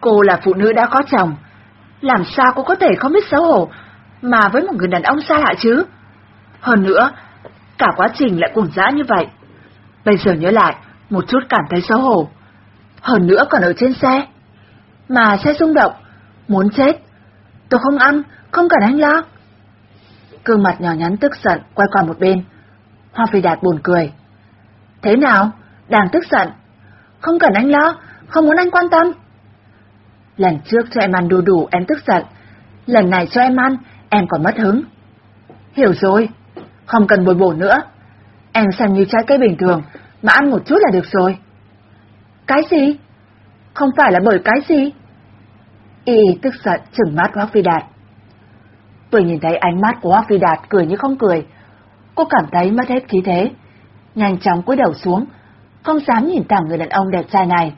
Cô là phụ nữ đã có chồng, làm sao cô có thể không biết xấu hổ mà với một người đàn ông xa lạ chứ? Hơn nữa, cả quá trình lại cuồng dã như vậy. Bây giờ nhớ lại, một chút cảm thấy xấu hổ. Hơn nữa còn ở trên xe. Mà xe rung động, muốn chết. Tôi không ăn, không cần anh lo. Cương mặt nhỏ nhắn tức giận quay qua một bên. Hoa Phi Đạt buồn cười. Thế nào? Đang tức giận. Không cần anh lo, không muốn anh quan tâm. Lần trước cho em ăn đu đủ em tức giận, lần này cho em ăn, em còn mất hứng. Hiểu rồi, không cần bồi bổ nữa. Em xem như trái cây bình thường, mà ăn một chút là được rồi. Cái gì? Không phải là bởi cái gì? Y tức giận chừng mắt Hoác Phi Đạt. Vừa nhìn thấy ánh mắt của Hoác Phi Đạt cười như không cười, cô cảm thấy mất hết khí thế, nhanh chóng cúi đầu xuống, không dám nhìn thẳng người đàn ông đẹp trai này.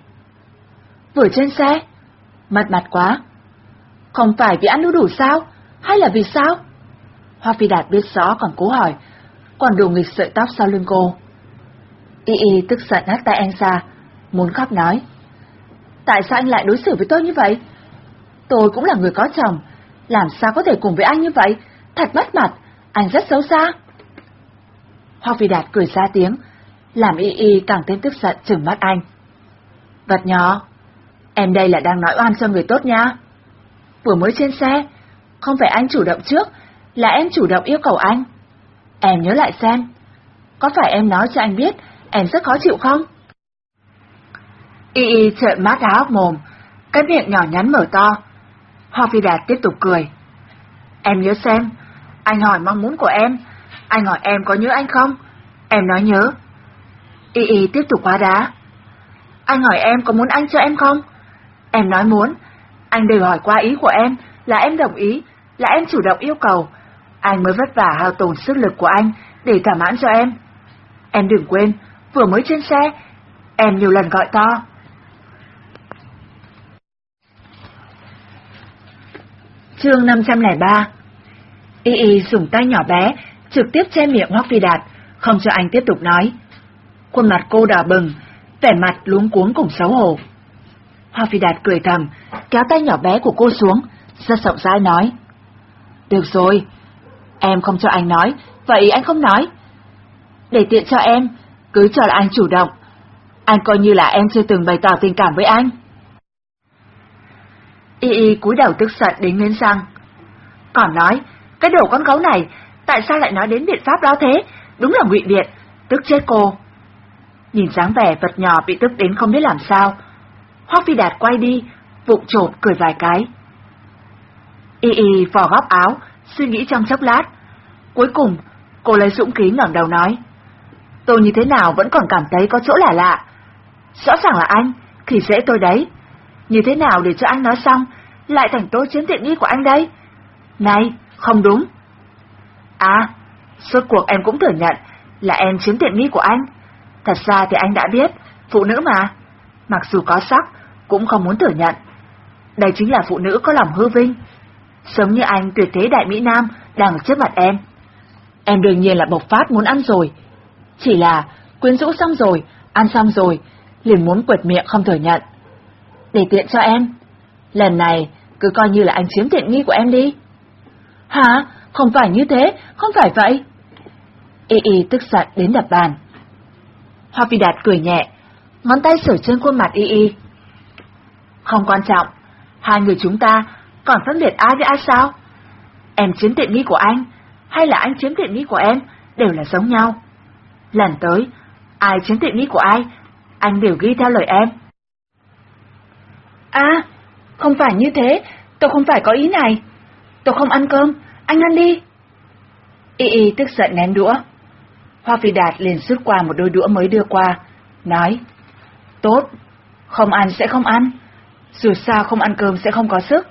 Vừa trên xe, Mất mặt quá. Không phải vì ăn đu đủ sao? Hay là vì sao? Hoa Phi Đạt biết rõ còn cố hỏi, còn đồ nghịch sợi tóc sau lưng cô. Y y tức giận hắt tay anh ra, muốn khóc nói. Tại sao anh lại đối xử với tôi như vậy? Tôi cũng là người có chồng, làm sao có thể cùng với anh như vậy? Thật mất mặt, anh rất xấu xa. Hoa Phi Đạt cười ra tiếng, làm y y càng thêm tức giận trừng mắt anh. Vật nhỏ, em đây là đang nói oan cho người tốt nha. Vừa mới trên xe, không phải anh chủ động trước, là em chủ động yêu cầu anh. Em nhớ lại xem, có phải em nói cho anh biết em rất khó chịu không? Y y trợn mắt há hốc mồm, cái miệng nhỏ nhắn mở to. Hoa Phi Đạt tiếp tục cười. Em nhớ xem, anh hỏi mong muốn của em, anh hỏi em có nhớ anh không? Em nói nhớ. Y y tiếp tục quá đá. Anh hỏi em có muốn anh cho em không? Em nói muốn. Anh đều hỏi qua ý của em, là em đồng ý, là em chủ động yêu cầu. Anh mới vất vả hao tổn sức lực của anh để thỏa mãn cho em. Em đừng quên, vừa mới trên xe, em nhiều lần gọi to. Chương 503 Y Y dùng tay nhỏ bé, trực tiếp che miệng Hoắc Phi Đạt, không cho anh tiếp tục nói. Khuôn mặt cô đỏ bừng, vẻ mặt luống cuống cùng xấu hổ. Hoa Phi Đạt cười thầm, kéo tay nhỏ bé của cô xuống, rất rộng rãi nói. Được rồi, em không cho anh nói, vậy anh không nói. Để tiện cho em, cứ cho là anh chủ động. Anh coi như là em chưa từng bày tỏ tình cảm với anh. Y Y cúi đầu tức giận đến nghiến răng. Còn nói, cái đồ con gấu này, tại sao lại nói đến biện pháp đó thế? Đúng là ngụy biện, tức chết cô. Nhìn dáng vẻ vật nhỏ bị tức đến không biết làm sao. Hoác Phi Đạt quay đi, vụng trộm cười vài cái. Y Y vò góc áo, suy nghĩ trong chốc lát. Cuối cùng, cô lấy dũng khí ngẩng đầu nói. Tôi như thế nào vẫn còn cảm thấy có chỗ lạ lạ. Rõ ràng là anh, thì dễ tôi đấy. Như thế nào để cho anh nói xong, lại thành tôi chiếm tiện nghi của anh đây? Này, không đúng. À, suốt cuộc em cũng thừa nhận là em chiếm tiện nghi của anh. Thật ra thì anh đã biết, phụ nữ mà. Mặc dù có sắc, cũng không muốn thừa nhận. Đây chính là phụ nữ có lòng hư vinh. giống như anh tuyệt thế đại Mỹ Nam đang ở trước mặt em. Em đương nhiên là bộc phát muốn ăn rồi. Chỉ là quyến rũ xong rồi, ăn xong rồi, liền muốn quệt miệng không thừa nhận. Để tiện cho em. Lần này, cứ coi như là anh chiếm tiện nghi của em đi. Hả? Không phải như thế, không phải vậy. Y Y tức giận đến đập bàn. Hoa Phi Đạt cười nhẹ, ngón tay sửa trên khuôn mặt Y Y. Không quan trọng, hai người chúng ta còn phân biệt ai với ai sao? Em chiếm tiện nghi của anh, hay là anh chiếm tiện nghi của em, đều là giống nhau. Lần tới, ai chiếm tiện nghi của ai, anh đều ghi theo lời em. À, không phải như thế, tôi không phải có ý này. Tôi không ăn cơm, anh ăn đi. Y Y tức giận ném đũa. Hoa Phi Đạt liền rút qua một đôi đũa mới đưa qua, nói, Tốt, không ăn sẽ không ăn. Dù sao không ăn cơm sẽ không có sức.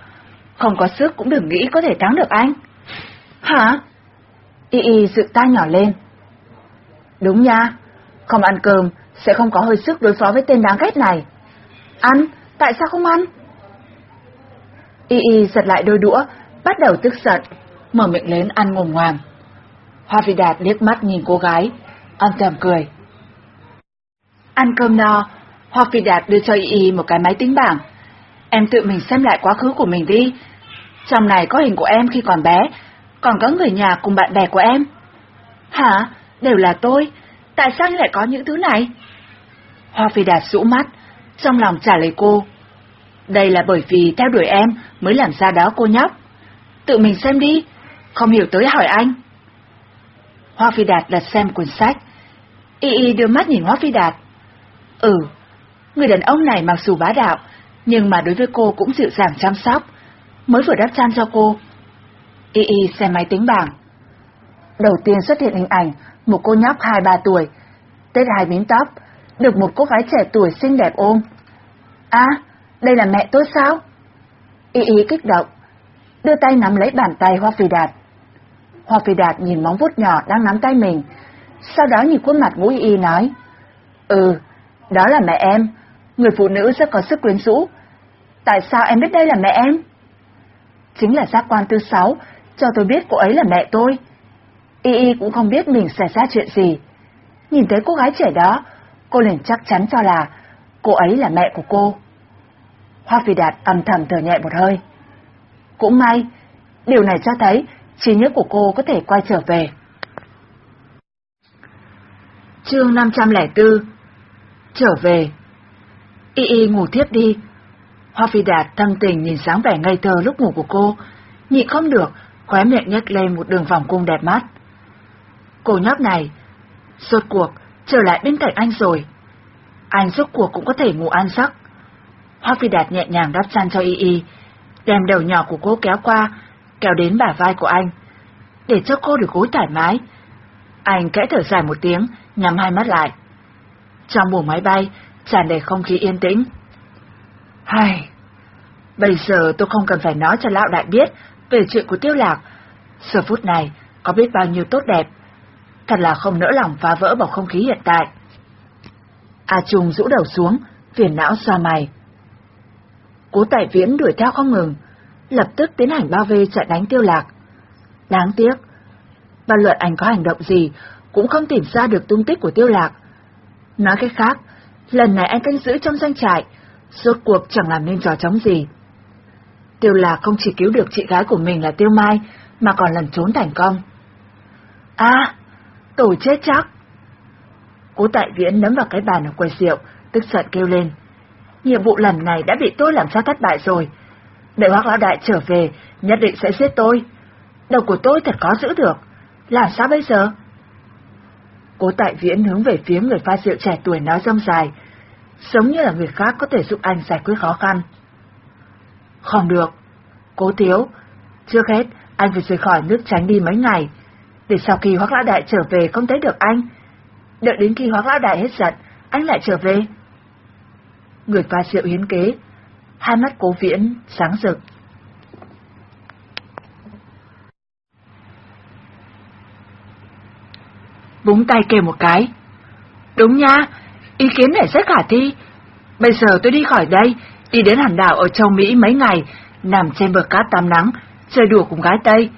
Không có sức cũng đừng nghĩ có thể thắng được anh. Hả? Y Y dự ta nhỏ lên. Đúng nha, không ăn cơm sẽ không có hơi sức đối phó với tên đáng ghét này. Ăn, tại sao không ăn? Y Y giật lại đôi đũa, bắt đầu tức giận, mở miệng lớn ăn ngồm ngoàm. Hoa Phi Đạt liếc mắt nhìn cô gái, âm thầm cười. Ăn cơm no, Hoa Phi Đạt đưa cho Y Y một cái máy tính bảng. Em tự mình xem lại quá khứ của mình đi. Trong này có hình của em khi còn bé, còn có người nhà cùng bạn bè của em. Hả? Đều là tôi. Tại sao lại có những thứ này? Hoa Phi Đạt rũ mắt, trong lòng trả lời cô. Đây là bởi vì theo đuổi em mới làm ra đó cô nhóc. Tự mình xem đi, không hiểu tới hỏi anh. Hoa Phi Đạt lật xem cuốn sách. Y Y đưa mắt nhìn Hoa Phi Đạt. Ừ, người đàn ông này mặc dù bá đạo, nhưng mà đối với cô cũng dịu dàng chăm sóc. Mới vừa đắp chăn cho cô. Y Y xem máy tính bảng. Đầu tiên xuất hiện hình ảnh một cô nhóc 2-3 tuổi, tết hai miếng tóc, được một cô gái trẻ tuổi xinh đẹp ôm. À, đây là mẹ tôi sao? Y Y kích động, đưa tay nắm lấy bàn tay Hoa Phi Đạt. Hoa Phi Đạt nhìn móng vuốt nhỏ đang nắm tay mình, sau đó nhìn khuôn mặt ngũ y nói, Ừ, đó là mẹ em, người phụ nữ rất có sức quyến rũ. Tại sao em biết đây là mẹ em? Chính là giác quan thứ sáu, cho tôi biết cô ấy là mẹ tôi. Y Y cũng không biết mình xảy ra chuyện gì. Nhìn thấy cô gái trẻ đó, cô liền chắc chắn cho là Cô ấy là mẹ của cô. Hoa Phi Đạt âm thầm thở nhẹ một hơi. Cũng may, điều này cho thấy trí nhớ của cô có thể quay trở về. Chương 504 Trở về Y Y ngủ thiếp đi. Hoa Phi Đạt thăng tình nhìn sáng vẻ ngây thơ lúc ngủ của cô, nhịn không được, khóe miệng nhếch lên một đường vòng cung đẹp mắt. Cô nhóc này, rốt cuộc, trở lại bên cạnh anh rồi. Anh rốt cuộc cũng có thể ngủ an giấc. Hoa Phi Đạt nhẹ nhàng đắp chăn cho Y Y, đem đầu nhỏ của cô kéo qua, kéo đến bả vai của anh, để cho cô được gối thoải mái. Anh kẽ thở dài một tiếng, nhắm hai mắt lại. Trong buồng máy bay, tràn đầy không khí yên tĩnh. Hay, bây giờ tôi không cần phải nói cho lão đại biết về chuyện của tiêu lạc. Giờ phút này, có biết bao nhiêu tốt đẹp. Thật là không nỡ lòng phá vỡ bầu không khí hiện tại. A Trung rũ đầu xuống, phiền não xoa mày. Cố Tài viễn đuổi theo không ngừng, lập tức tiến hành bao vây chặn đánh tiêu lạc. Đáng tiếc, và luận anh có hành động gì, cũng không tìm ra được tung tích của tiêu lạc. Nói cách khác, lần này anh canh giữ trong doanh trại, rốt cuộc chẳng làm nên trò trống gì. Tiêu lạc không chỉ cứu được chị gái của mình là Tiêu Mai, mà còn lần trốn thành công. À, tổ chết chắc. Cố tại viễn nấm vào cái bàn ở quầy rượu, tức giận kêu lên. Nhiệm vụ lần này đã bị tôi làm sao thất bại rồi. Đợi hoác lão đại trở về, nhất định sẽ giết tôi. Đầu của tôi thật có giữ được. Làm sao bây giờ? Cố tại viễn hướng về phía người pha rượu trẻ tuổi nói râm dài, giống như là người khác có thể giúp anh giải quyết khó khăn. Không được. Cố thiếu, trước hết anh phải rời khỏi nước tránh đi mấy ngày, để sau khi hoác lão đại trở về không thấy được anh. Đợi đến khi hoác lão đại hết giận, anh lại trở về. Người pha rượu hiến kế, hai mắt cố viễn sáng rực. Búng tay kêu một cái. Đúng nha, ý kiến này rất khả thi. Bây giờ tôi đi khỏi đây, đi đến hòn đảo ở châu Mỹ mấy ngày, nằm trên bờ cát tắm nắng, chơi đùa cùng gái Tây.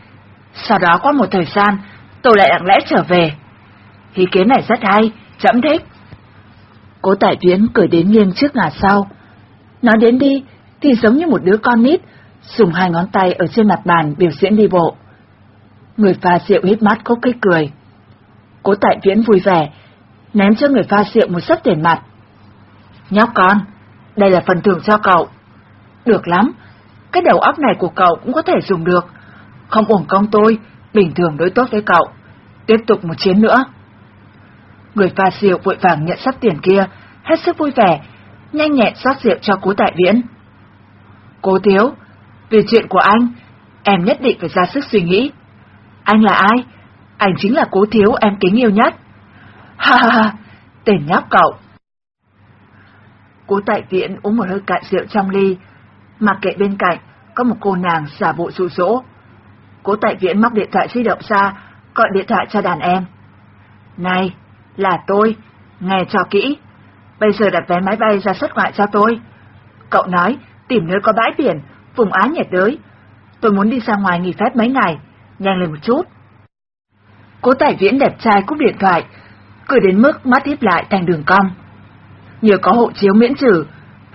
Sau đó qua một thời gian, tôi lại lặng lẽ trở về. Ý kiến này rất hay, chậm thích. Cố Tài viễn cười đến nghiêng trước ngả sau. Nói đến đi, thì giống như một đứa con nít, dùng hai ngón tay ở trên mặt bàn biểu diễn đi bộ. Người pha rượu hít mắt khúc khích cười. Cố tại viễn vui vẻ, ném cho người pha rượu một sấp tiền mặt. Nhóc con, đây là phần thưởng cho cậu. Được lắm, cái đầu óc này của cậu cũng có thể dùng được. Không uổng công tôi, bình thường đối tốt với cậu. Tiếp tục một chiến nữa. Người pha rượu vội vàng nhận sắp tiền kia, hết sức vui vẻ, nhanh nhẹn rót rượu cho cố tại viễn. Cố thiếu, vì chuyện của anh, em nhất định phải ra sức suy nghĩ. Anh là ai? Anh chính là cố thiếu em kính yêu nhất. Ha ha ha, tên nhóc cậu. Cố tại viễn uống một hơi cạn rượu trong ly, mặc kệ bên cạnh có một cô nàng giả bộ dụ dỗ. Cố tại viễn móc điện thoại di động ra, gọi điện thoại cho đàn em. Này, là tôi, nghe cho kỹ. Bây giờ đặt vé máy bay ra xuất ngoại cho tôi. Cậu nói, tìm nơi có bãi biển, vùng Á nhiệt đới. Tôi muốn đi ra ngoài nghỉ phép mấy ngày, nhanh lên một chút. Cố Tài Viễn đẹp trai cúp điện thoại, cười đến mức mắt híp lại thành đường cong. Nhờ có hộ chiếu miễn trừ,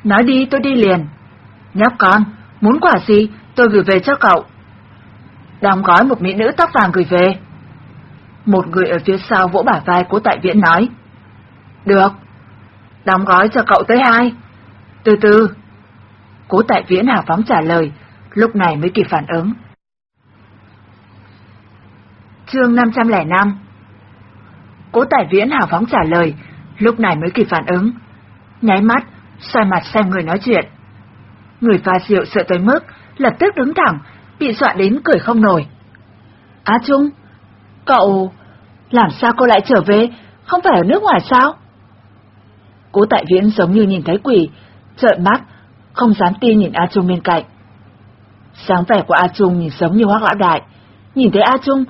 nói đi tôi đi liền. Nhóc con, muốn quả gì tôi gửi về cho cậu. Đóng gói một mỹ nữ tóc vàng gửi về. Một người ở phía sau vỗ bả vai cố tại viễn nói. Được. Đóng gói cho cậu tới hai. Từ từ. Cố tại viễn hào phóng trả lời, lúc này mới kịp phản ứng. Chương 505 Cố Tài viễn hào phóng trả lời, lúc này mới kịp phản ứng. Nháy mắt, xoay mặt xem người nói chuyện. Người pha rượu sợ tới mức, lập tức đứng thẳng, bị dọa đến cười không nổi. Á Trung, cậu... Làm sao cô lại trở về, không phải ở nước ngoài sao? Cố tại viễn giống như nhìn thấy quỷ, trợn mắt, không dám tin nhìn A Trung bên cạnh. Sáng vẻ của A Trung nhìn giống như hoác lão đại, nhìn thấy A Trung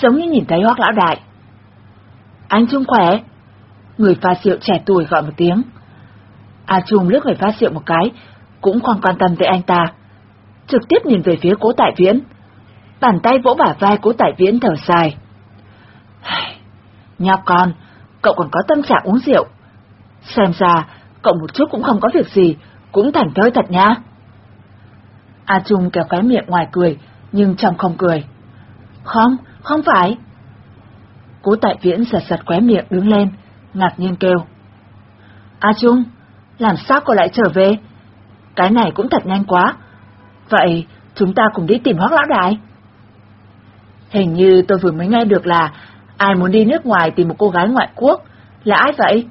giống như nhìn thấy hoác lão đại. Anh Trung khỏe. Người pha rượu trẻ tuổi gọi một tiếng. A Trung lướt người pha rượu một cái, cũng không quan tâm tới anh ta. Trực tiếp nhìn về phía cố tại viễn. Bàn tay vỗ bả vai cố tại viễn thở dài. Nhóc con, cậu còn có tâm trạng uống rượu. Xem ra, cậu một chút cũng không có việc gì, cũng thành thơi thật nha. A Trung kéo cái miệng ngoài cười, nhưng trong không cười. Không, không phải. Cố tại viễn giật giật khóe miệng đứng lên, ngạc nhiên kêu. A Trung, làm sao cậu lại trở về? Cái này cũng thật nhanh quá. Vậy, chúng ta cùng đi tìm hoác lão đại. Hình như tôi vừa mới nghe được là ai muốn đi nước ngoài tìm một cô gái ngoại quốc. Là ai vậy?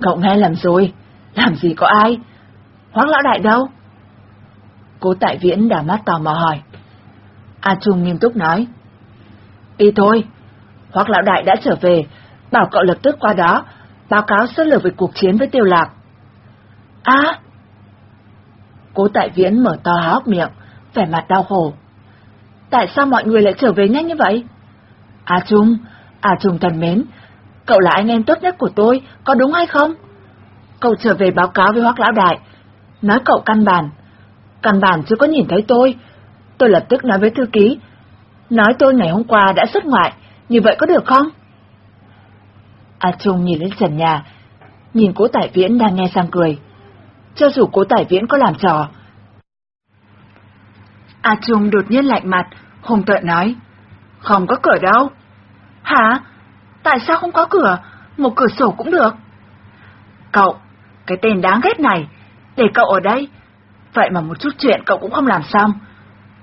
Cậu nghe lầm rồi. Làm gì có ai? Hoác lão đại đâu? Cố tại viễn đảo mắt tò mò hỏi. A Trung nghiêm túc nói. Đi thôi hoặc lão đại đã trở về, bảo cậu lập tức qua đó, báo cáo sơ lược về cuộc chiến với tiêu lạc. À! Cố tại viễn mở to há hốc miệng, vẻ mặt đau khổ. Tại sao mọi người lại trở về nhanh như vậy? À Trung, à Trung thần mến, cậu là anh em tốt nhất của tôi, có đúng hay không? Cậu trở về báo cáo với Hoác Lão Đại, nói cậu căn bản. Căn bản chưa có nhìn thấy tôi. Tôi lập tức nói với thư ký, nói tôi ngày hôm qua đã xuất ngoại, như vậy có được không? A Trung nhìn lên trần nhà, nhìn cố tải viễn đang nghe sang cười. Cho dù cố tải viễn có làm trò. A Trung đột nhiên lạnh mặt, hùng tợn nói. Không có cửa đâu. Hả? Tại sao không có cửa? Một cửa sổ cũng được. Cậu, cái tên đáng ghét này, để cậu ở đây. Vậy mà một chút chuyện cậu cũng không làm xong.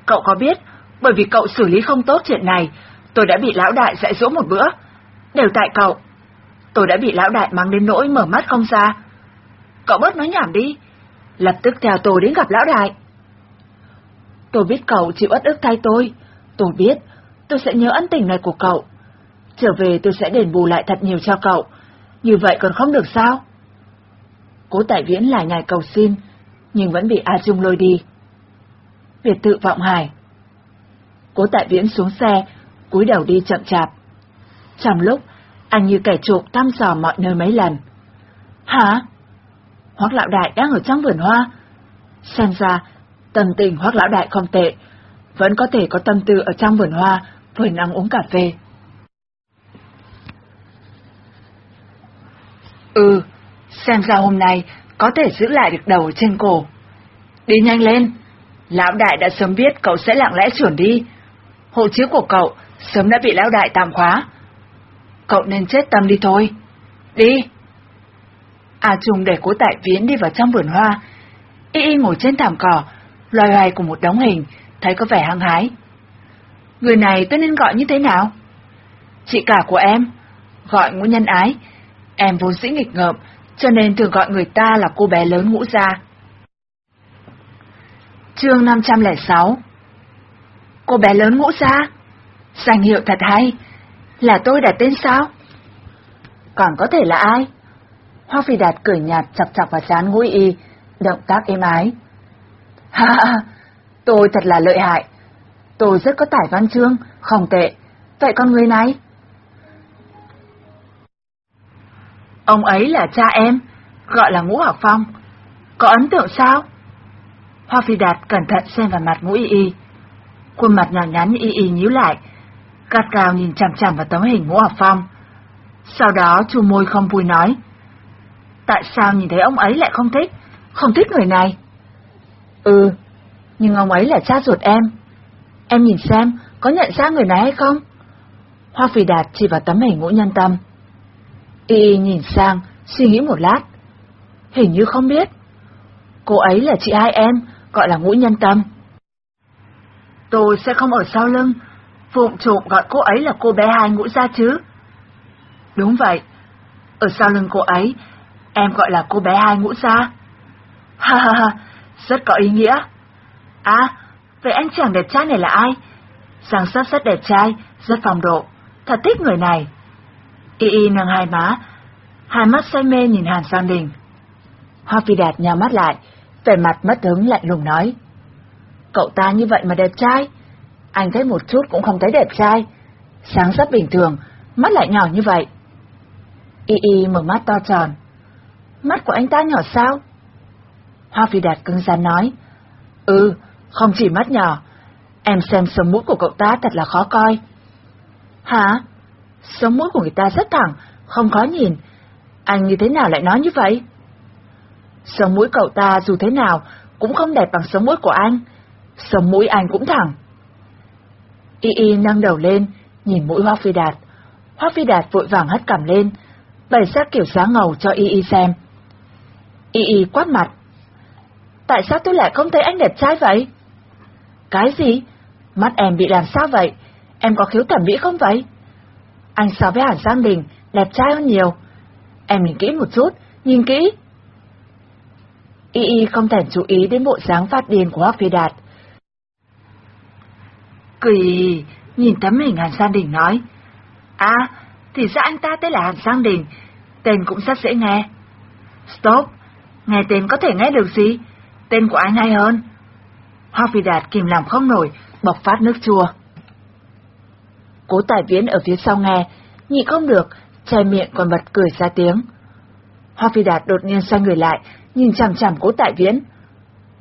Cậu có biết, bởi vì cậu xử lý không tốt chuyện này, tôi đã bị lão đại dạy dỗ một bữa. Đều tại cậu. Tôi đã bị lão đại mang đến nỗi mở mắt không ra. Cậu bớt nói nhảm đi. Lập tức theo tôi đến gặp lão đại. Tôi biết cậu chịu ất ức thay tôi. Tôi biết, tôi sẽ nhớ ân tình này của cậu. Trở về tôi sẽ đền bù lại thật nhiều cho cậu. Như vậy còn không được sao? Cố tại viễn lại nhài cầu xin, nhưng vẫn bị A Trung lôi đi. Biệt tự vọng hải. Cố tại viễn xuống xe, cúi đầu đi chậm chạp. Trong lúc, anh như kẻ trộm thăm dò mọi nơi mấy lần. Hả? Hoác lão đại đang ở trong vườn hoa. Xem ra, tâm tình hoác lão đại không tệ, vẫn có thể có tâm tư ở trong vườn hoa, vừa năng uống cà phê. Ừ, xem ra hôm nay có thể giữ lại được đầu trên cổ. Đi nhanh lên, lão đại đã sớm biết cậu sẽ lặng lẽ chuyển đi. Hộ chiếu của cậu sớm đã bị lão đại tạm khóa. Cậu nên chết tâm đi thôi. Đi! A à Trung để cố tại viễn đi vào trong vườn hoa. Y y ngồi trên thảm cỏ, loài hoài của một đống hình, thấy có vẻ hăng hái. Người này tôi nên gọi như thế nào? Chị cả của em, gọi ngũ nhân ái. Em vốn dĩ nghịch ngợm, cho nên thường gọi người ta là cô bé lớn ngũ gia. Chương 506 Cô bé lớn ngũ gia? Danh hiệu thật hay, là tôi đặt tên sao? Còn có thể là ai? Hoa Phi Đạt cười nhạt chọc chọc vào chán ngũ y, động tác êm ái. Ha ha, tôi thật là lợi hại. Tôi rất có tài văn chương, không tệ. Vậy con người này? Ông ấy là cha em, gọi là Ngũ Học Phong. Có ấn tượng sao? Hoa Phi Đạt cẩn thận xem vào mặt mũi Y Y. Khuôn mặt nhỏ nhắn Y Y nhíu lại, Cát cao nhìn chằm chằm vào tấm hình Ngũ Học Phong. Sau đó chu môi không vui nói. Tại sao nhìn thấy ông ấy lại không thích, không thích người này? Ừ, nhưng ông ấy là cha ruột em. Em nhìn xem, có nhận ra người này hay không? Hoa Phi Đạt chỉ vào tấm hình ngũ nhân tâm. Y nhìn sang, suy nghĩ một lát. Hình như không biết. Cô ấy là chị hai em, gọi là ngũ nhân tâm. Tôi sẽ không ở sau lưng, Phụng trộm gọi cô ấy là cô bé hai ngũ ra chứ. Đúng vậy, ở sau lưng cô ấy, em gọi là cô bé hai ngũ ra. Ha ha ha, rất có ý nghĩa. À, vậy anh chàng đẹp trai này là ai? Giang sắp rất đẹp trai, rất phong độ, thật thích người này. Y y nâng hai má, hai mắt say mê nhìn Hàn Sang Đình. Hoa Phi Đạt nhào mắt lại, vẻ mặt mất hứng lạnh lùng nói. Cậu ta như vậy mà đẹp trai, anh thấy một chút cũng không thấy đẹp trai. Sáng rất bình thường, mắt lại nhỏ như vậy. Y y mở mắt to tròn. Mắt của anh ta nhỏ sao? Hoa Phi Đạt cứng rắn nói. Ừ, không chỉ mắt nhỏ. Em xem sống mũi của cậu ta thật là khó coi. Hả? Sống mũi của người ta rất thẳng, không khó nhìn. Anh như thế nào lại nói như vậy? Sống mũi cậu ta dù thế nào cũng không đẹp bằng sống mũi của anh. Sống mũi anh cũng thẳng. Y Y nâng đầu lên, nhìn mũi Hoác Phi Đạt. Hoác Phi Đạt vội vàng hất cằm lên, bày sát kiểu giá ngầu cho Y Y xem. Y Y quát mặt. Tại sao tôi lại không thấy anh đẹp trai vậy? Cái gì? Mắt em bị làm sao vậy? Em có khiếu thẩm mỹ không vậy? Anh so với Hàn Giang Đình, đẹp trai hơn nhiều. Em nhìn kỹ một chút, nhìn kỹ. Y Y không thèm chú ý đến bộ dáng phát điên của Hoác Phi Đạt. Cười, nhìn tấm hình Hàn Sang Đình nói. À, thì ra anh ta tên là Hàn Sang Đình, tên cũng rất dễ nghe. Stop, nghe tên có thể nghe được gì? Tên của anh hay hơn. Hoa Phi Đạt kìm lòng không nổi, bộc phát nước chua. Cố Tài Viễn ở phía sau nghe, nhị không được, che miệng còn bật cười ra tiếng. Hoa Phi Đạt đột nhiên xoay người lại, nhìn chằm chằm Cố Tại Viễn.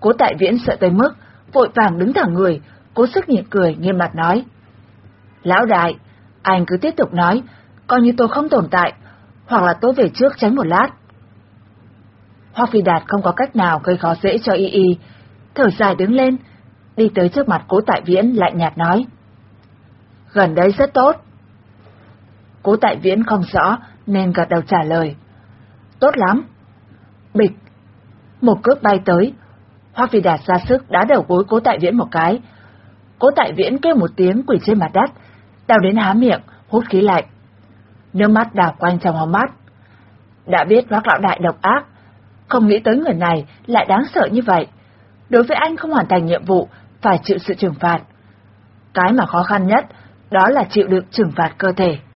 Cố Tại Viễn sợ tới mức, vội vàng đứng thẳng người, cố sức nhịn cười, nghiêm mặt nói. Lão đại, anh cứ tiếp tục nói, coi như tôi không tồn tại, hoặc là tôi về trước tránh một lát. Hoa Phi Đạt không có cách nào gây khó dễ cho Y Y, thở dài đứng lên, đi tới trước mặt cố tại viễn lạnh nhạt nói. Gần đây rất tốt. Cố tại viễn không rõ nên gật đầu trả lời. Tốt lắm. Bịch. Một cước bay tới. Hoa Phi Đạt ra sức đá đầu gối cố tại viễn một cái. Cố tại viễn kêu một tiếng quỷ trên mặt đất, đau đến há miệng, hút khí lạnh. Nước mắt đào quanh trong hóng mắt. Đã biết bác lão đại độc ác, không nghĩ tới người này lại đáng sợ như vậy. Đối với anh không hoàn thành nhiệm vụ, phải chịu sự trừng phạt. Cái mà khó khăn nhất, đó là chịu được trừng phạt cơ thể.